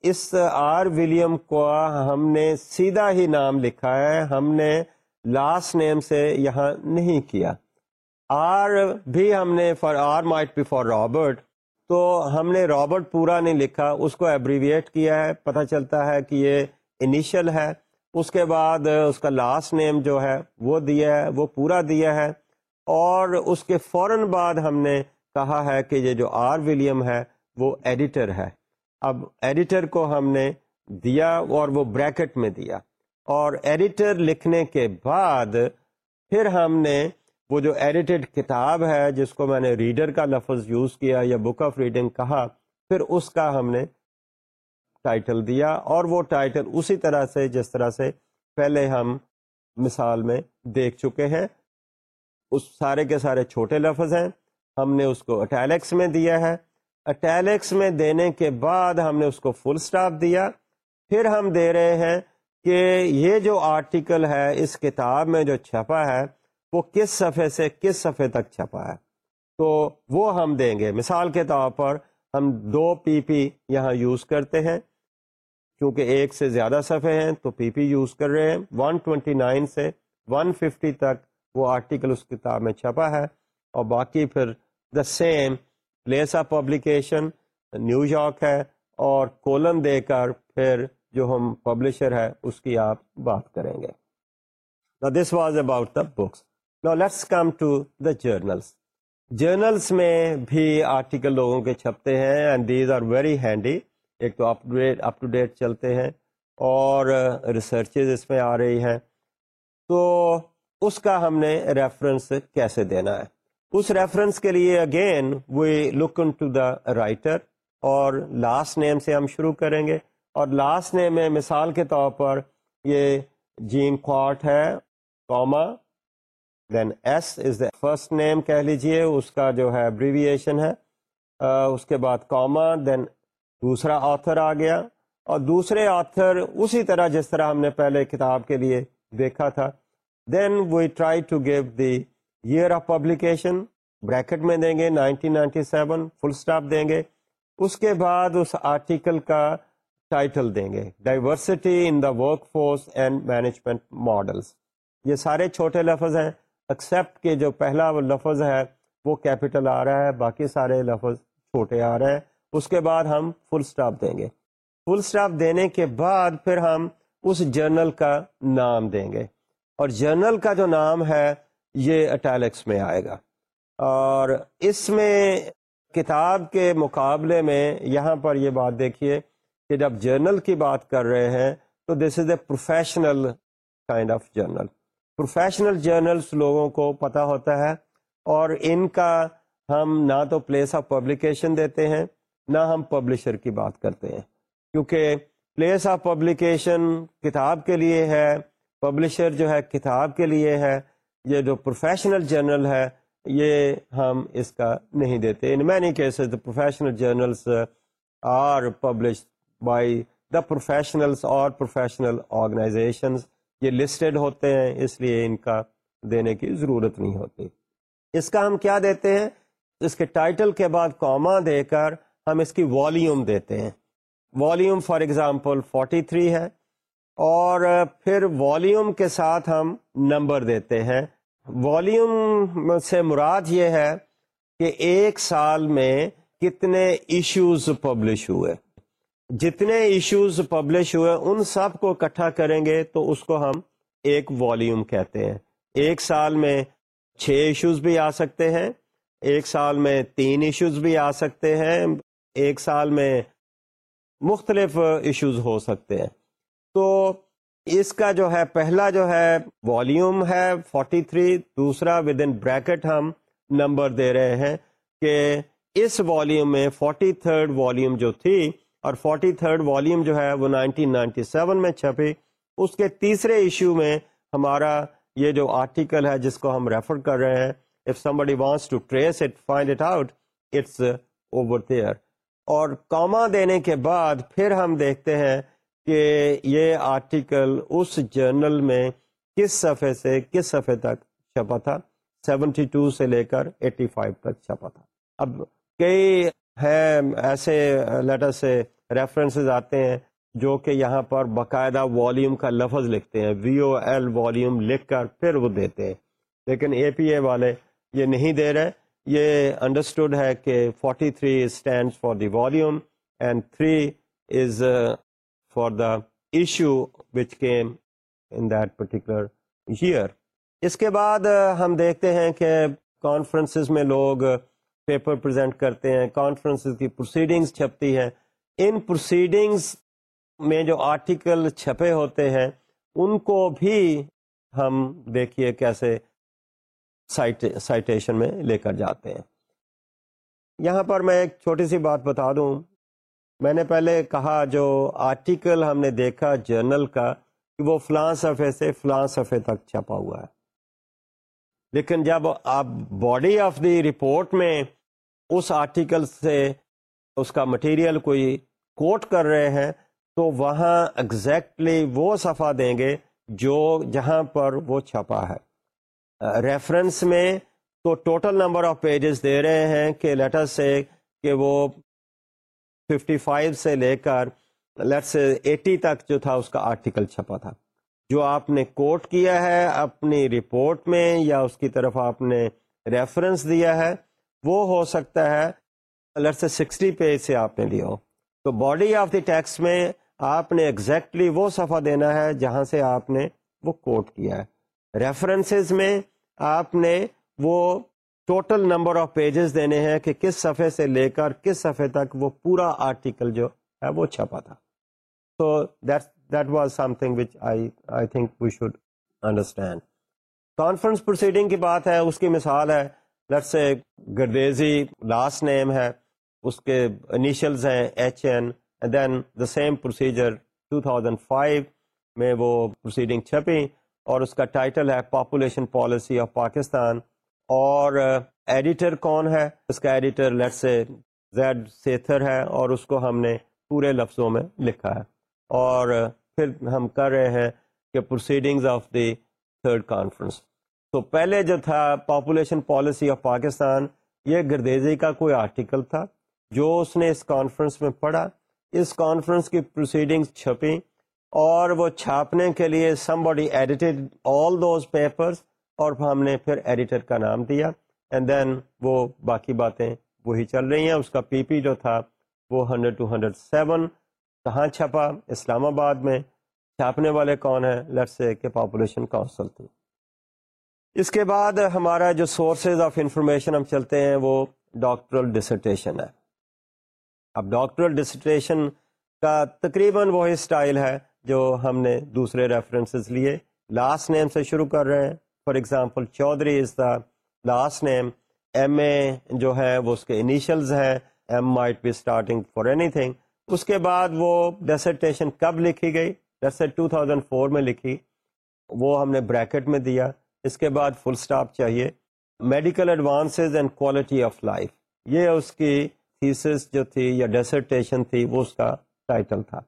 اس آر ولیم کو ہم نے سیدھا ہی نام لکھا ہے۔ ہم نے لاسٹ نیم سے یہاں نہیں کیا۔ آر بھی ہم نے for R might be for Robert تو ہم نے رابرٹ پورا نہیں لکھا، اس کو ایبریویٹ کیا ہے، پتہ چلتا ہے کہ یہ انیشل ہے۔ اس کے بعد اس کا لاسٹ نیم جو ہے، وہ دیا ہے، وہ پورا دیا ہے۔ اور اس کے فوراً بعد ہم نے کہا ہے کہ یہ جو آر ولیم ہے، وہ ایڈیٹر ہے۔ اب ایڈیٹر کو ہم نے دیا اور وہ بریکٹ میں دیا۔ اور ایڈیٹر لکھنے کے بعد پھر ہم نے وہ جو ایڈیٹڈ کتاب ہے، جس کو میں نے ریڈر کا لفظ یوز کیا یا بک آف ریڈنگ کہا، پھر اس کا ہم نے ٹائٹل دیا اور وہ ٹائٹل اسی طرح سے، جس طرح سے پہلے ہم مثال میں دیکھ چکے ہیں۔ اس سارے کے سارے چھوٹے لفظ ہیں۔ ہم نے اس کو اٹیلکس میں دیا ہے۔ اٹیلکس میں دینے کے بعد ہم نے اس کو فل سٹاپ دیا۔ پھر ہم دے رہے ہیں کہ یہ جو آرٹیکل ہے، اس کتاب میں جو چھپا ہے وہ کس صفحے سے کس صفحے تک چھپا ہے؟ تو وہ ہم دیں گے۔ مثال کے طور پر ہم دو پی پی یہاں یوز کرتے ہیں۔ کیونکہ ایک سے زیادہ صفحے ہیں تو پی پی یوز کر رہے ہیں۔ 129 سے 150 تک وہ آرٹیکل اس کتاب میں چھپا ہے۔ اور باقی پھر the same place of publication, New York ہے۔ اور کولن دے کر پھر جو ہم پبلشر ہے اس کی آپ بات کریں گے۔ This was about the books now let's come to the journals journals میں بھی آرٹیکل لوگوں کے چھپتے ہیں and these are very handy ایک تو up date up to date چلتے ہیں اور uh, ریسرچز اس میں آ رہی ہیں. تو اس کا ہم نے ریفرنس کیسے دینا ہے؟ اس ریفرنس کے لیے again we look into the writer اور لاسٹ نیم سے ہم شروع کریں گے. اور لاسٹ نیم میں مثال کے طور پر یہ جین کوارٹ ہے کوما دین S is the first name کہہ لیجیے، اس کا جو ہے ابریویشن ہے۔ اس کے بعد کوما دین دوسرا آتھر آ گیا۔ اور دوسرے آتھر اسی طرح جس طرح ہم نے پہلے کتاب کے لیے دیکھا تھا۔ Then we try to give the year of publication bracket میں دیں گے 1997 فل اسٹاپ دیں گے۔ اس کے بعد اس آرٹیکل کا ٹائٹل دیں گے۔ Diversity in the workforce and management models یہ سارے چھوٹے لفظ ہیں۔ ایکسیپٹ کہ جو پہلا لفظ ہے، وہ کیپٹل آ رہا ہے، باقی سارے لفظ چھوٹے آ رہے ہیں۔ اس کے بعد ہم فل اسٹاپ دیں گے۔ فل اسٹاپ دینے کے بعد پھر ہم اس جرنل کا نام دیں گے۔ اور جرنل کا جو نام ہے، یہ اٹیلکس میں آئے گا۔ اور اس میں کتاب کے مقابلے میں یہاں پر یہ بات دیکھیے کہ جب جرنل کی بات کر رہے ہیں، تو this is a professional kind of journal professional journals لوگوں کو پتہ ہوتا ہے اور ان کا ہم نہ تو پلیس آف پبلیکیشن دیتے ہیں، نہ ہم پبلشر کی بات کرتے ہیں۔ کیونکہ پلیس آف پبلیکیشن کتاب کے لیے ہے، پبلشر جو ہے کتاب کے لیے ہے، یہ جو پروفیشنل جرنل ہے، یہ ہم اس کا نہیں دیتے۔ In many cases the professional journals are publish by the professionals اور پروفیشنل آرگنائزیشنز یہ لسٹڈ ہوتے ہیں، اس لیے ان کا دینے کی ضرورت نہیں ہوتی۔ اس کا ہم کیا دیتے ہیں؟ اس کے ٹائٹل کے بعد کوما دے کر ہم اس کی والیوم دیتے ہیں۔ والیوم فار ایگزامپل 43 ہے۔ اور پھر والیوم کے ساتھ ہم نمبر دیتے ہیں۔ والیوم سے مراد یہ ہے کہ ایک سال میں کتنے ایشوز پبلش ہوئے۔ جتنے ایشوز پبلش ہوئے ان سب کو اکٹھا کریں گے تو اس کو ہم ایک والیوم کہتے ہیں۔ ایک سال میں چھ ایشوز بھی آ سکتے ہیں، ایک سال میں تین ایشوز بھی آ سکتے ہیں، ایک سال میں مختلف ایشوز ہو سکتے ہیں۔ تو اس کا جو ہے، پہلا جو ہے والیوم ہے 43 دوسرا ود ان بریکٹ ہم نمبر دے رہے ہیں کہ اس والیوم میں 43 تھرڈ والیوم جو تھی اور 43 تھرڈ والیوم جو ہے وہ 1997 میں چھپی۔ اس کے تیسرے ایشو میں ہمارا یہ جو آرٹیکل ہے جس کو ہم ریفر کر رہے ہیں if somebody wants to trace it find it out it's uh, over there. اور کاما دینے کے بعد پھر ہم دیکھتے ہیں کہ یہ آرٹیکل اس جرنل میں کس صفحے سے کس صفحے تک چھپا تھا؟ سیونٹی ٹو سے لے کر ایٹی فائیو تک چھپا تھا۔ اب کئی ہیں ایسے لیٹر سے ریفرنسز آتے ہیں جو کہ یہاں پر باقاعدہ والیوم کا لفظ لکھتے ہیں وی او ایل والیوم لکھ کر پھر وہ دیتے ہیں۔ لیکن اے پی اے والے یہ نہیں دے رہے، یہ انڈرسٹوڈ ہے کہ 43 three stand for the volume and three is for the issue which came in that particular year اس کے بعد ہم دیکھتے ہیں کہ کانفرنسز میں لوگ پیپر پریزنٹ کرتے ہیں کانفرنسز کی پروسیڈنگز چھپتی ہیں۔ ان پروسیڈنگز میں جو آرٹیکل چھپے ہوتے ہیں، ان کو بھی ہم دیکھیے کیسے سائٹیشن میں لے کر جاتے ہیں۔ یہاں پر میں ایک چھوٹی سی بات بتا دوں۔ میں نے پہلے کہا جو آرٹیکل ہم نے دیکھا جرنل کا، کہ وہ فلاں صفحے سے فلاں صفحے تک چھپا ہوا ہے۔ لیکن جب آپ باڈی آف دی رپورٹ میں اس آرٹیکل سے اس کا مٹیریل کوئی کوٹ کر رہے ہیں، تو وہاں ایگزیکٹلی وہ صفحہ دیں گے جو جہاں پر وہ چھپا ہے۔ ریفرنس میں تو ٹوٹل نمبر آف پیجز دے رہے ہیں کہ لیٹر سے کہ وہ 55 سے لے کر لیٹ سے 80 تک جو تھا اس کا آرٹیکل چھپا تھا۔ جو آپ نے کوٹ کیا ہے اپنی رپورٹ میں یا اس کی طرف آپ نے ریفرنس دیا ہے وہ ہو سکتا ہے لیٹ سے 60 پیج سے آپ نے دیا ہو۔ تو باڈی آف دی ٹیکس میں آپ نے ایگزیکٹلی exactly وہ صفحہ دینا ہے جہاں سے آپ نے وہ کوٹ کیا ہے۔ ریفرنسز میں آپ نے وہ ٹوٹل نمبر آف پیجز دینے ہیں کہ کس صفحے سے لے کر کس صفحے تک وہ پورا آرٹیکل جو ہے وہ چھپا تھا۔ تو that was something which I I think we should understand conference proceeding کی بات ہے، اس کی مثال ہے۔ لٹ سے گردیزی لاسٹ نیم ہے اس کے انیشلز ہیں H N then the same procedure 2005 میں وہ پروسیڈنگ چھپی اور اس کا ٹائٹل ہے پاپولیشن پالیسی آف پاکستان اور ایڈیٹر کون ہے اس کا ایڈیٹر لیٹ سے زیڈ سیتھر ہے اور اس کو ہم نے پورے لفظوں میں لکھا ہے اور پھر ہم کر رہے ہیں کہ proceedings of the third conference تو پہلے جو تھا پاپولیشن پالیسی آف پاکستان یہ گردیزی کا کوئی آرٹیکل تھا جو اس نے اس کانفرنس میں پڑھا۔ اس کانفرنس کی پروسیڈنگز چھپیں اور وہ چھاپنے کے لیے somebody edited all those papers اور ہم نے پھر ایڈیٹر کا نام دیا۔ اینڈ دین وہ باقی باتیں وہی چل رہی ہیں۔ اس کا پی پی جو تھا وہ ہنڈریڈ ٹو ہنڈریڈ سیون کہاں چھپا؟ اسلام آباد میں۔ چھاپنے والے کون ہیں؟ لیٹ سے کہ پاپولیشن کونسل تھی اس کے بعد ہمارا جو سورسز آف انفارمیشن ہم چلتے ہیں وہ ڈاکٹرل ڈسٹیشن ہے۔ اب ڈاکٹرل ڈسٹیشن کا تقریباً وہی اسٹائل ہے جو ہم نے دوسرے ریفرنسز لیے۔ لاسٹ نیم سے شروع کر رہے ہیں۔ For example Chaudhry is the last name M A جو ہے وہ اس کے انیشلز ہیں۔ M might be starting for anything اس کے بعد وہ ڈیسرٹیشن کب لکھی گئی؟ جیسے 2004 میں لکھی۔ وہ ہم نے بریکٹ میں دیا۔ اس کے بعد فل سٹاپ چاہیے. Medical advances and quality of life یہ اس کی تھیسس جو تھی یا ڈیسرٹیشن تھی، وہ اس کا ٹائٹل تھا.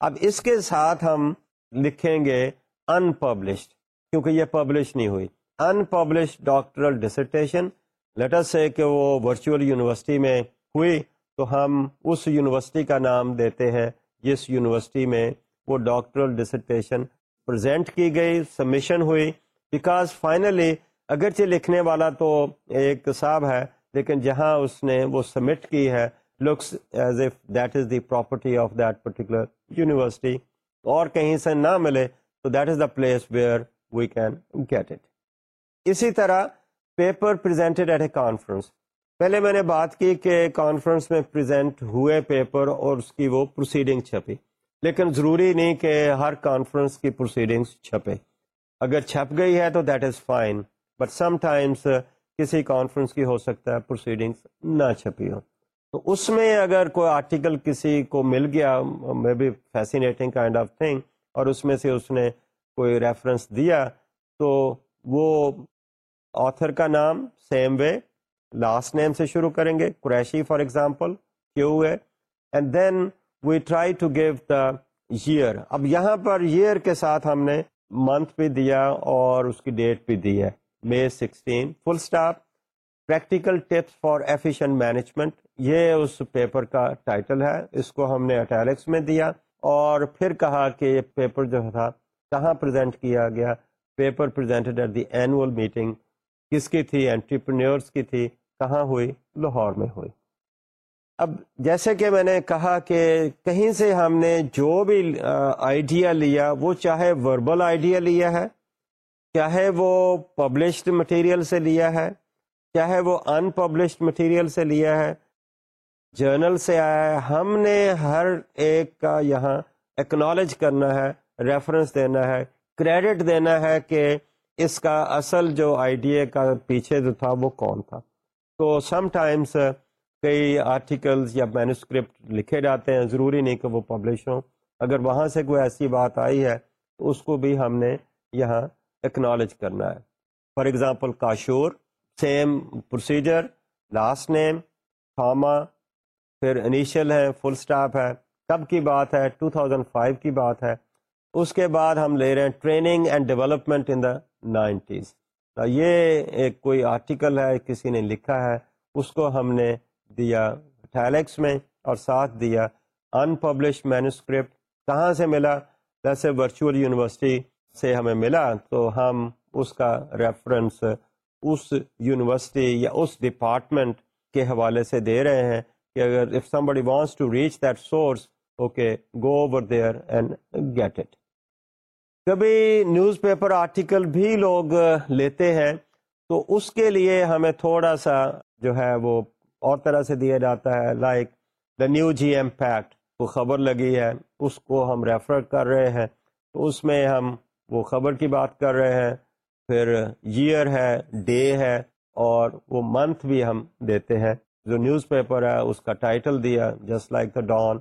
اب اس کے ساتھ ہم لکھیں گے ان پبلشڈ کیونکہ یہ پبلش نہیں ہوئی. Unpublished doctoral dissertation later سے کہ وہ ورچوئل یونیورسٹی میں ہوئی، تو ہم اس یونیورسٹی کا نام دیتے ہیں، جس یونیورسٹی میں وہ ڈاکٹرل ڈسرٹیشن پرزینٹ کی گئی سبمیشن ہوئی. بیکاز فائنلی اگرچہ لکھنے والا تو ایک صاحب ہے، لیکن جہاں اس نے وہ سبمٹ کی ہے looks as if that is the property of that particular university اور کہیں سے نہ ملے، تو that is the place where we can get it اسی طرح paper presented at a conference پہلے میں نے بات کی کہ کانفرنس میں پریزنٹ ہوئے پیپر اور اس کی وہ پروسیڈنگ چھپی، لیکن ضروری نہیں کہ ہر کانفرنس کی پروسیڈنگس چھپے۔ اگر چھپ گئی ہے تو that is fine but sometimes کسی کانفرنس کی ہو سکتا ہے پروسیڈنگس نہ چھپی ہو تو اس میں اگر کوئی آرٹیکل کسی کو مل گیا maybe fascinating kind of thing اور اس میں سے اس نے کوئی ریفرنس دیا، تو وہ آتھر کا نام سیم وے لاسٹ نیم سے شروع کریں گے. قریشی فار ایگزامپل کیوں ہے and then we try to give the year اب یہاں پر ایئر کے ساتھ ہم نے منتھ بھی دیا اور اس کی ڈیٹ بھی دی ہے۔ May sixteen full stop practical tips for efficient management یہ اس پیپر کا ٹائٹل ہے۔ اس کو ہم نے اٹیلکس میں دیا اور پھر کہا کہ یہ پیپر جو تھا، کہاں پریزنٹ کیا گیا؟ Paper presented at the annual meeting کس کی تھی؟ اینٹرپرینورس کی تھی۔ کہاں ہوئی؟ لاہور میں ہوئی۔ اب جیسے کہ میں نے کہا کہ کہیں سے ہم نے جو بھی آئیڈیا لیا، وہ چاہے وربل آئیڈیا لیا ہے، چاہے وہ پبلشڈ مٹیریل سے لیا ہے، چاہے وہ ان پبلشڈ مٹیریل سے لیا ہے جرنل سے آیا ہے، ہم نے ہر ایک کا یہاں اکنالج کرنا ہے ریفرنس دینا ہے کریڈٹ دینا ہے کہ اس کا اصل جو آئیڈیا کا پیچھے جو تھا وہ کون تھا۔ تو سم ٹائمس کئی آرٹیکلز یا مینوسکرپٹ لکھے جاتے ہیں، ضروری نہیں کہ وہ پبلش ہوں۔ اگر وہاں سے کوئی ایسی بات آئی ہے، تو اس کو بھی ہم نے یہاں اکنالج کرنا ہے۔ فار ایگزامپل کاشور سیم پروسیجر لاسٹ نیم تھاما پھر انیشل ہے فل سٹاپ ہے۔ کب کی بات ہے؟ 2005 کی بات ہے۔ اس کے بعد ہم لے رہے ہیں training and development in the nineties یہ ایک کوئی آرٹیکل ہے، کسی نے لکھا ہے، اس کو ہم نے دیا ٹیلیکس میں اور ساتھ دیا ان پبلش مینوسکرپٹ کہاں سے ملا؟ جیسے ورچوئل یونیورسٹی سے ہمیں ملا، تو ہم اس کا ریفرنس اس یونیورسٹی یا اس ڈپارٹمنٹ کے حوالے سے دے رہے ہیں کہ اگر if somebody wants to reach that source okay go over there and get it کبھی نیوز پیپر آرٹیکل بھی لوگ لیتے ہیں، تو اس کے لیے ہمیں تھوڑا سا جو ہے وہ اور طرح سے دیا جاتا ہے like the new G M packet وہ خبر لگی ہے، اس کو ہم ریفر کر رہے ہیں، تو اس میں ہم وہ خبر کی بات کر رہے ہیں، پھر ایئر ہے ڈے ہے، اور وہ منتھ بھی ہم دیتے ہیں۔ جو نیوز پیپر ہے، اس کا ٹائٹل دیا جسٹ لائک دا ڈان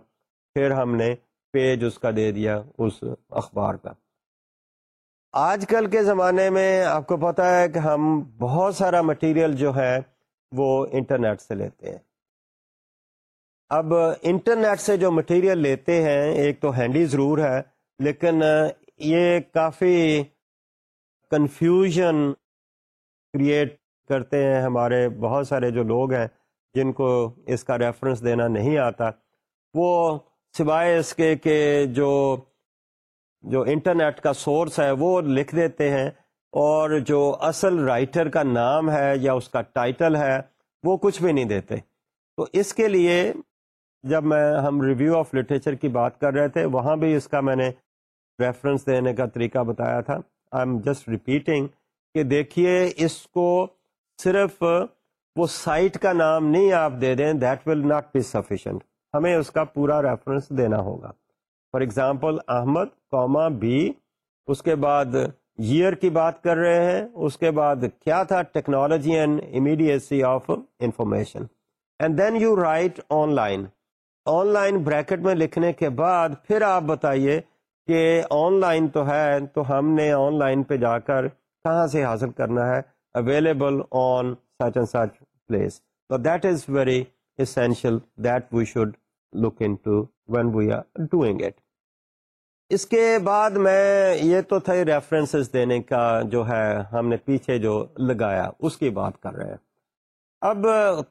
پھر ہم نے پیج اس کا دے دیا اس اخبار کا۔ آج کل کے زمانے میں آپ کو پتا ہے کہ ہم بہت سارا مٹیریل جو ہے وہ انٹرنیٹ سے لیتے ہیں۔ اب انٹرنیٹ سے جو مٹیریل لیتے ہیں، ایک تو ہینڈی ضرور ہے، لیکن یہ کافی کنفیوژن کریٹ کرتے ہیں۔ ہمارے بہت سارے جو لوگ ہیں، جن کو اس کا ریفرنس دینا نہیں آتا، وہ سوائے اس کے کہ جو جو انٹرنیٹ کا سورس ہے، وہ لکھ دیتے ہیں۔ اور جو اصل رائٹر کا نام ہے یا اس کا ٹائٹل ہے، وہ کچھ بھی نہیں دیتے۔ تو اس کے لیے جب میں، ہم ریویو آف لٹریچر کی بات کر رہے تھے، وہاں بھی اس کا میں نے ریفرنس دینے کا طریقہ بتایا تھا۔ آئی ایم جسٹ ریپیٹنگ کہ دیکھیے، اس کو صرف وہ سائٹ کا نام نہیں آپ دے دیں that will not be sufficient ہمیں اس کا پورا ریفرنس دینا ہوگا۔ For example Ahmad comma B اس کے بعد ایئر کی بات کر رہے ہیں، اس کے بعد کیا تھا technology and immediacy of information and then you write online online bracket میں لکھنے کے بعد پھر آپ بتائیے کہ آن لائن تو ہے، تو ہم نے آن لائن پہ جا کر کہاں سے حاصل کرنا ہے؟ Available on such and such place تو that is very essential that we should look into when we are doing it اس کے بعد میں یہ تو تھا ریفرنسز دینے کا جو ہے ہم نے پیچھے جو لگایا، اس کی بات کر رہے ہیں۔ اب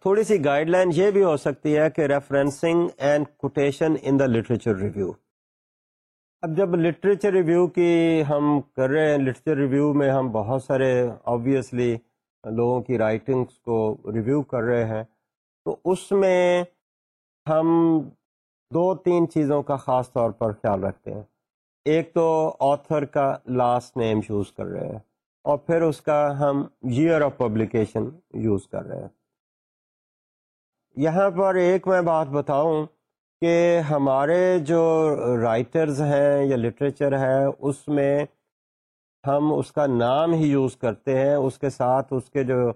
تھوڑی سی گائیڈ لائن یہ بھی ہو سکتی ہے کہ referencing and quotation in the literature review اب جب لٹریچر ریویو کی ہم کر رہے ہیں لٹریچر ریویو میں ہم بہت سارے آبویسلی لوگوں کی رائٹنگس کو ریویو کر رہے ہیں۔ تو اس میں ہم دو تین چیزوں کا خاص طور پر خیال رکھتے ہیں۔ ایک تو آتھر کا لاسٹ نیم یوز کر رہے ہیں اور پھر اس کا ہم ایئر آف پبلیکیشن یوز کر رہے ہیں۔ یہاں پر ایک میں بات بتاؤں کہ ہمارے جو رائٹرز ہیں یا لٹریچر ہے، اس میں ہم اس کا نام ہی یوز کرتے ہیں، اس کے ساتھ اس کے جو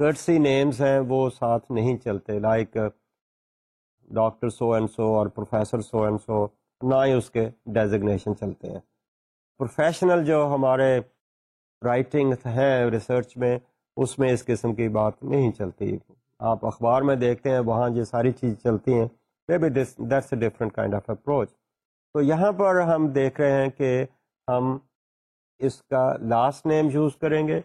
کرٹسی نیمز ہیں وہ ساتھ نہیں چلتے۔ Like doctor so and so اور پروفیسر سو اینڈ سو نہ ہی اس کے ڈیزگنیشن چلتے ہیں۔ پروفیشنل جو ہمارے رائٹنگ ہیں ریسرچ میں، اس میں اس قسم کی بات نہیں چلتی۔ آپ اخبار میں دیکھتے ہیں، وہاں یہ ساری چیز چلتی ہیں۔ بھی that's a different kind of approach تو یہاں پر ہم دیکھ رہے ہیں کہ ہم اس کا لاسٹ نیم یوز کریں گے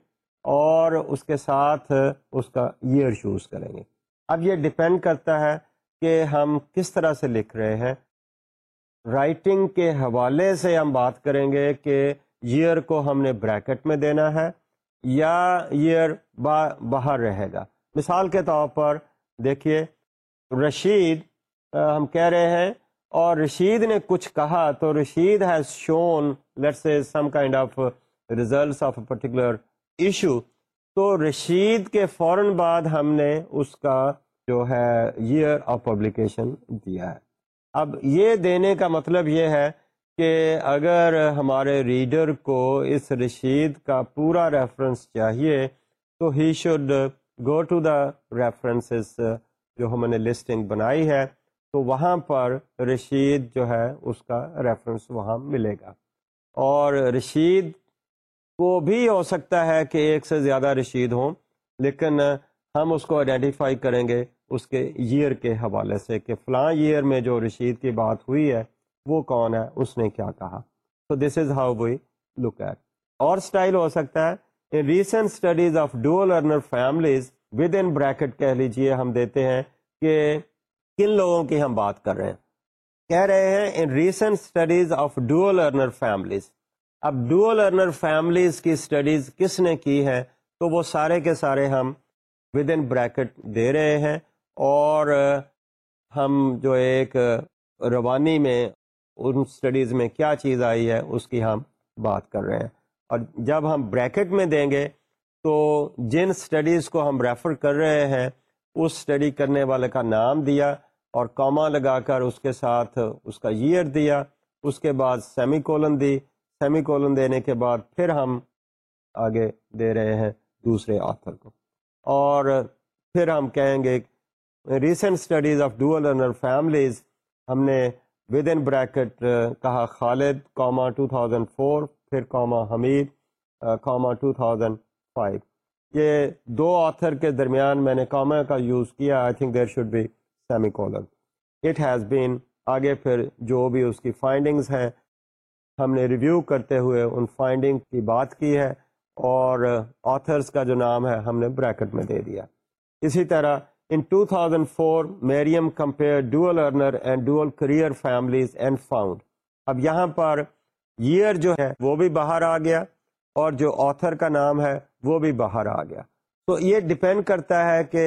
اور اس کے ساتھ اس کا ایئر یوز کریں گے۔ اب یہ ڈپینڈ کرتا ہے کہ ہم کس طرح سے لکھ رہے ہیں۔ رائٹنگ کے حوالے سے ہم بات کریں گے کہ ایئر کو ہم نے بریکٹ میں دینا ہے یا ایئر باہر رہے گا۔ مثال کے طور پر دیکھیے، رشید ہم کہہ رہے ہیں، اور رشید نے کچھ کہا تو Rashid has shown lets some kind of results of a particular issue تو رشید کے فوراً بعد ہم نے اس کا جو ہے ایئر آف پبلیکیشن دیا ہے۔ اب یہ دینے کا مطلب یہ ہے کہ اگر ہمارے ریڈر کو اس رشید کا پورا ریفرنس چاہیے، تو he should go to the references جو ہم نے لسٹنگ بنائی ہے، تو وہاں پر رشید جو ہے، اس کا ریفرنس وہاں ملے گا۔ اور رشید کو بھی ہو سکتا ہے کہ ایک سے زیادہ رشید ہوں، لیکن ہم اس کو آئیڈینٹیفائی کریں گے۔ اس کے ایئر کے حوالے سے کہ فلاں ایئر میں جو رشید کی بات ہوئی ہے، وہ کون ہے؟ اس نے کیا کہا؟ تو this is how we look at اور اسٹائل ہو سکتا ہے in recent studies of dual earner families with in bracket کہہ لیجیے، ہم دیتے ہیں کہ کن لوگوں کی ہم بات کر رہے ہیں؟ کہہ رہے ہیں in recent studies of dual earner families اب ڈو لرنر فیملیز کی اسٹڈیز کس نے کی ہے تو وہ سارے کے سارے ہم ود ان بریکٹ دے رہے ہیں۔ اور ہم جو ایک روانی میں ان اسٹڈیز میں کیا چیز آئی ہے، اس کی ہم بات کر رہے ہیں۔ اور جب ہم بریکٹ میں دیں گے تو جن اسٹڈیز کو ہم ریفر کر رہے ہیں، اس اسٹڈی کرنے والے کا نام دیا اور کاما لگا کر اس کے ساتھ اس کا ایئر دیا۔ اس کے بعد سیمی کولن دی۔ سیمی کولن دینے کے بعد پھر ہم آگے دے رہے ہیں دوسرے آتھر کو۔ اور پھر ہم کہیں گے recent studies of dual earner families ہم نے ود ان بریکٹ کہا Khalid, comma two thousand four پھر comma Hamid comma two thousand five یہ دو آتھر کے درمیان میں نے کاما کا یوز کیا I think there should be semicolon it has been آگے پھر جو بھی اس کی فائنڈنگز ہیں، ہم نے ریویو کرتے ہوئے ان فائنڈنگ کی بات کی ہے اور آتھرس کا جو نام ہے، ہم نے بریکٹ میں دے دیا۔ اسی طرح in 2004 Miriam compare dual earner and dual career families and found اب یہاں پر ایئر جو ہے وہ بھی باہر آ گیا اور جو آتھر کا نام ہے وہ بھی باہر آ گیا. تو یہ ڈپینڈ کرتا ہے کہ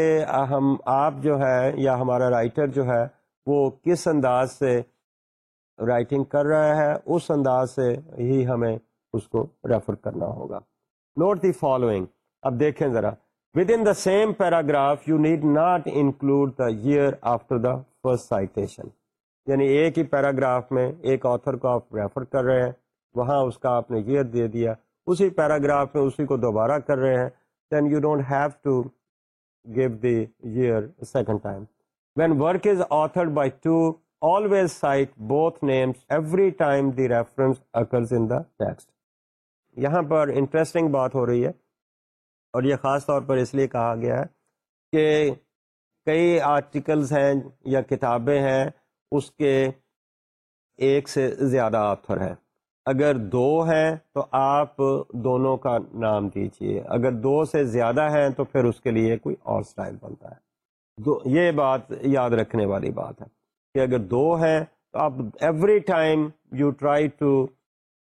ہم آپ جو ہے یا ہمارا رائٹر جو ہے وہ کس انداز سے رائٹنگ کر رہا ہے، اس انداز سے ہی ہمیں اس کو ریفر کرنا ہوگا. نوٹ دی فالوئنگ اب دیکھیں ذرا. Within the same paragraph you need not include the year after the first citation یعنی ایک ہی پیراگراف میں ایک آتھر کو آپ ریفر کر رہے ہیں، وہاں اس کا آپ نے ایئر دے دیا، اسی پیراگراف میں اسی کو دوبارہ کر رہے ہیں then you don't have to give the year second time when work is authored by two always cite both names every time the reference occurs in the text. یہاں پر انٹرسٹنگ بات ہو رہی ہے۔ اور یہ خاص طور پر اس لیے کہا گیا ہے کہ کئی آرٹیکلز ہیں یا کتابیں ہیں، اس کے ایک سے زیادہ آتھر ہے اگر دو ہیں تو آپ دونوں کا نام دیجیے اگر دو سے زیادہ ہیں تو پھر اس کے لیے کوئی اور سٹائل بنتا ہے۔ دو، یہ بات یاد رکھنے والی بات ہے کہ اگر دو ہیں تو آپ every time you try to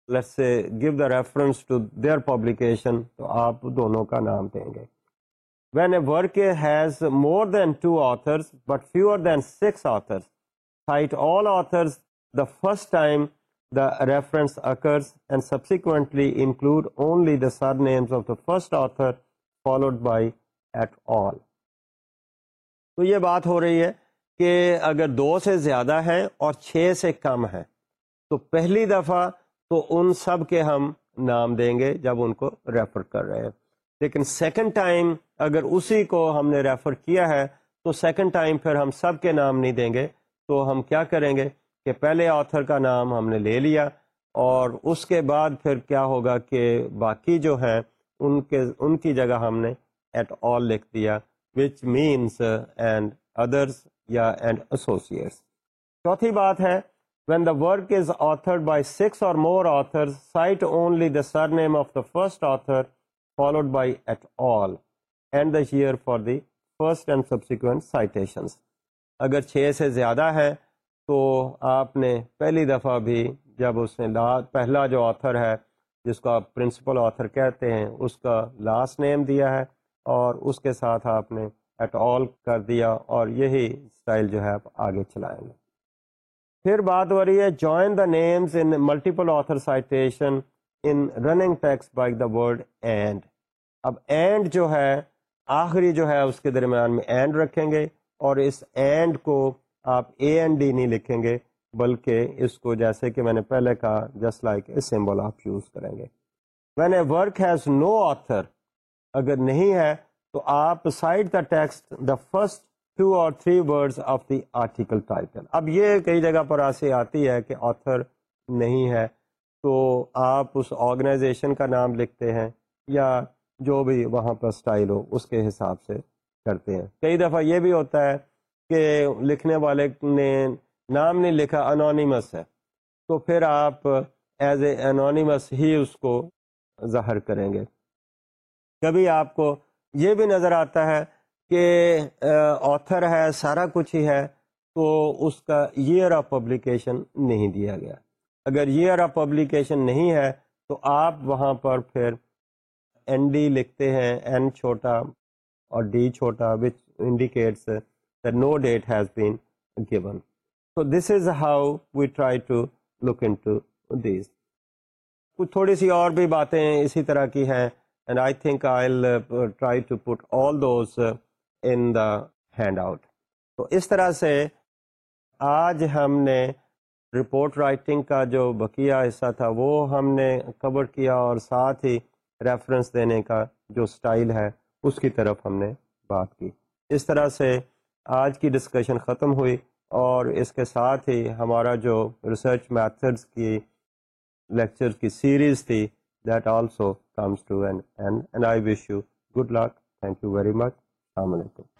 let's say give the reference to their publication تو آپ دونوں کا نام دیں گے۔ When a work has more than two authors but fewer than six authors cite all authors the first time the reference occurs and subsequently include only the surnames of the first author followed by et al تو یہ بات ہو رہی ہے کہ اگر دو سے زیادہ ہے اور چھ سے کم ہے، تو پہلی دفعہ تو ان سب کے ہم نام دیں گے جب ان کو ریفر کر رہے ہیں۔ لیکن سیکنڈ ٹائم اگر اسی کو ہم نے ریفر کیا ہے، تو سیکنڈ ٹائم پھر ہم سب کے نام نہیں دیں گے۔ تو ہم کیا کریں گے کہ پہلے آتھر کا نام ہم نے لے لیا اور اس کے بعد پھر کیا ہوگا کہ باقی جو ہیں، ان کے، ان کی جگہ ہم نے ایٹ آل لکھ دیا وچ مینس اینڈ ادرس یا اینڈ ایسوسیٹس چوتھی بات ہے when the work is author by six اور more author cite only the surname of the first author followed by et al and the year for the first and subsequent citations اگر چھ سے زیادہ ہے، تو آپ نے پہلی دفعہ بھی جب اس نے لا، پہلا جو آتھر ہے، جس کو آپ پرنسپل آتھر کہتے ہیں، اس کا لاسٹ نیم دیا ہے اور اس کے ساتھ آپ نے ایٹ آل کر دیا اور یہی اسٹائل جو ہے آپ آگے چلائیں گے۔ پھر بات ہو رہی ہے join the names in multiple author citation in running text by the word and اب اینڈ جو ہے، آخری جو ہے اس کے درمیان میں اینڈ رکھیں گے اور اس اینڈ کو آپ اے اینڈ ڈی نہیں لکھیں گے بلکہ اس کو جیسے کہ میں نے پہلے کہا جسٹ لائک اے سمبل آپ یوز کریں گے. When a work has no author اگر نہیں ہے تو آپ cite the text the first two اور three words of the article title اب یہ کئی جگہ پر ایسی آتی ہے کہ آتھر نہیں ہے، تو آپ اس آرگنائزیشن کا نام لکھتے ہیں یا جو بھی وہاں پر اسٹائل ہو، اس کے حساب سے کرتے ہیں۔ کئی دفعہ یہ بھی ہوتا ہے کہ لکھنے والے نے نام نہیں لکھا انونیمس ہے۔ تو پھر آپ ایز اے انونیمس ہی اس کو ظاہر کریں گے۔ کبھی آپ کو یہ بھی نظر آتا ہے کہ آتھر ہے، سارا کچھ ہی ہے، تو اس کا ایئر آف پبلیکیشن نہیں دیا گیا۔ اگر ایئر آف پبلیکیشن نہیں ہے، تو آپ وہاں پر پھر این ڈی لکھتے ہیں این چھوٹا اور ڈی چھوٹا which indicates no date has been given so this is how we try to look into these کچھ تھوڑی سی اور بھی باتیں اسی طرح کی ہیں and I think I try to put all those in the handout تو اس طرح سے آج ہم نے رپورٹ رائٹنگ کا جو بقیہ حصہ تھا، وہ ہم نے کور کیا اور ساتھ ہی ریفرنس دینے کا جو سٹائل ہے، اس کی طرف ہم نے بات کی۔ اس طرح سے آج کی ڈسکشن ختم ہوئی اور اس کے ساتھ ہی ہمارا جو ریسرچ میتھڈس کی لیکچر کی سیریز تھی that also comes to an end and I wish you good luck thank you very much السلام علیکم۔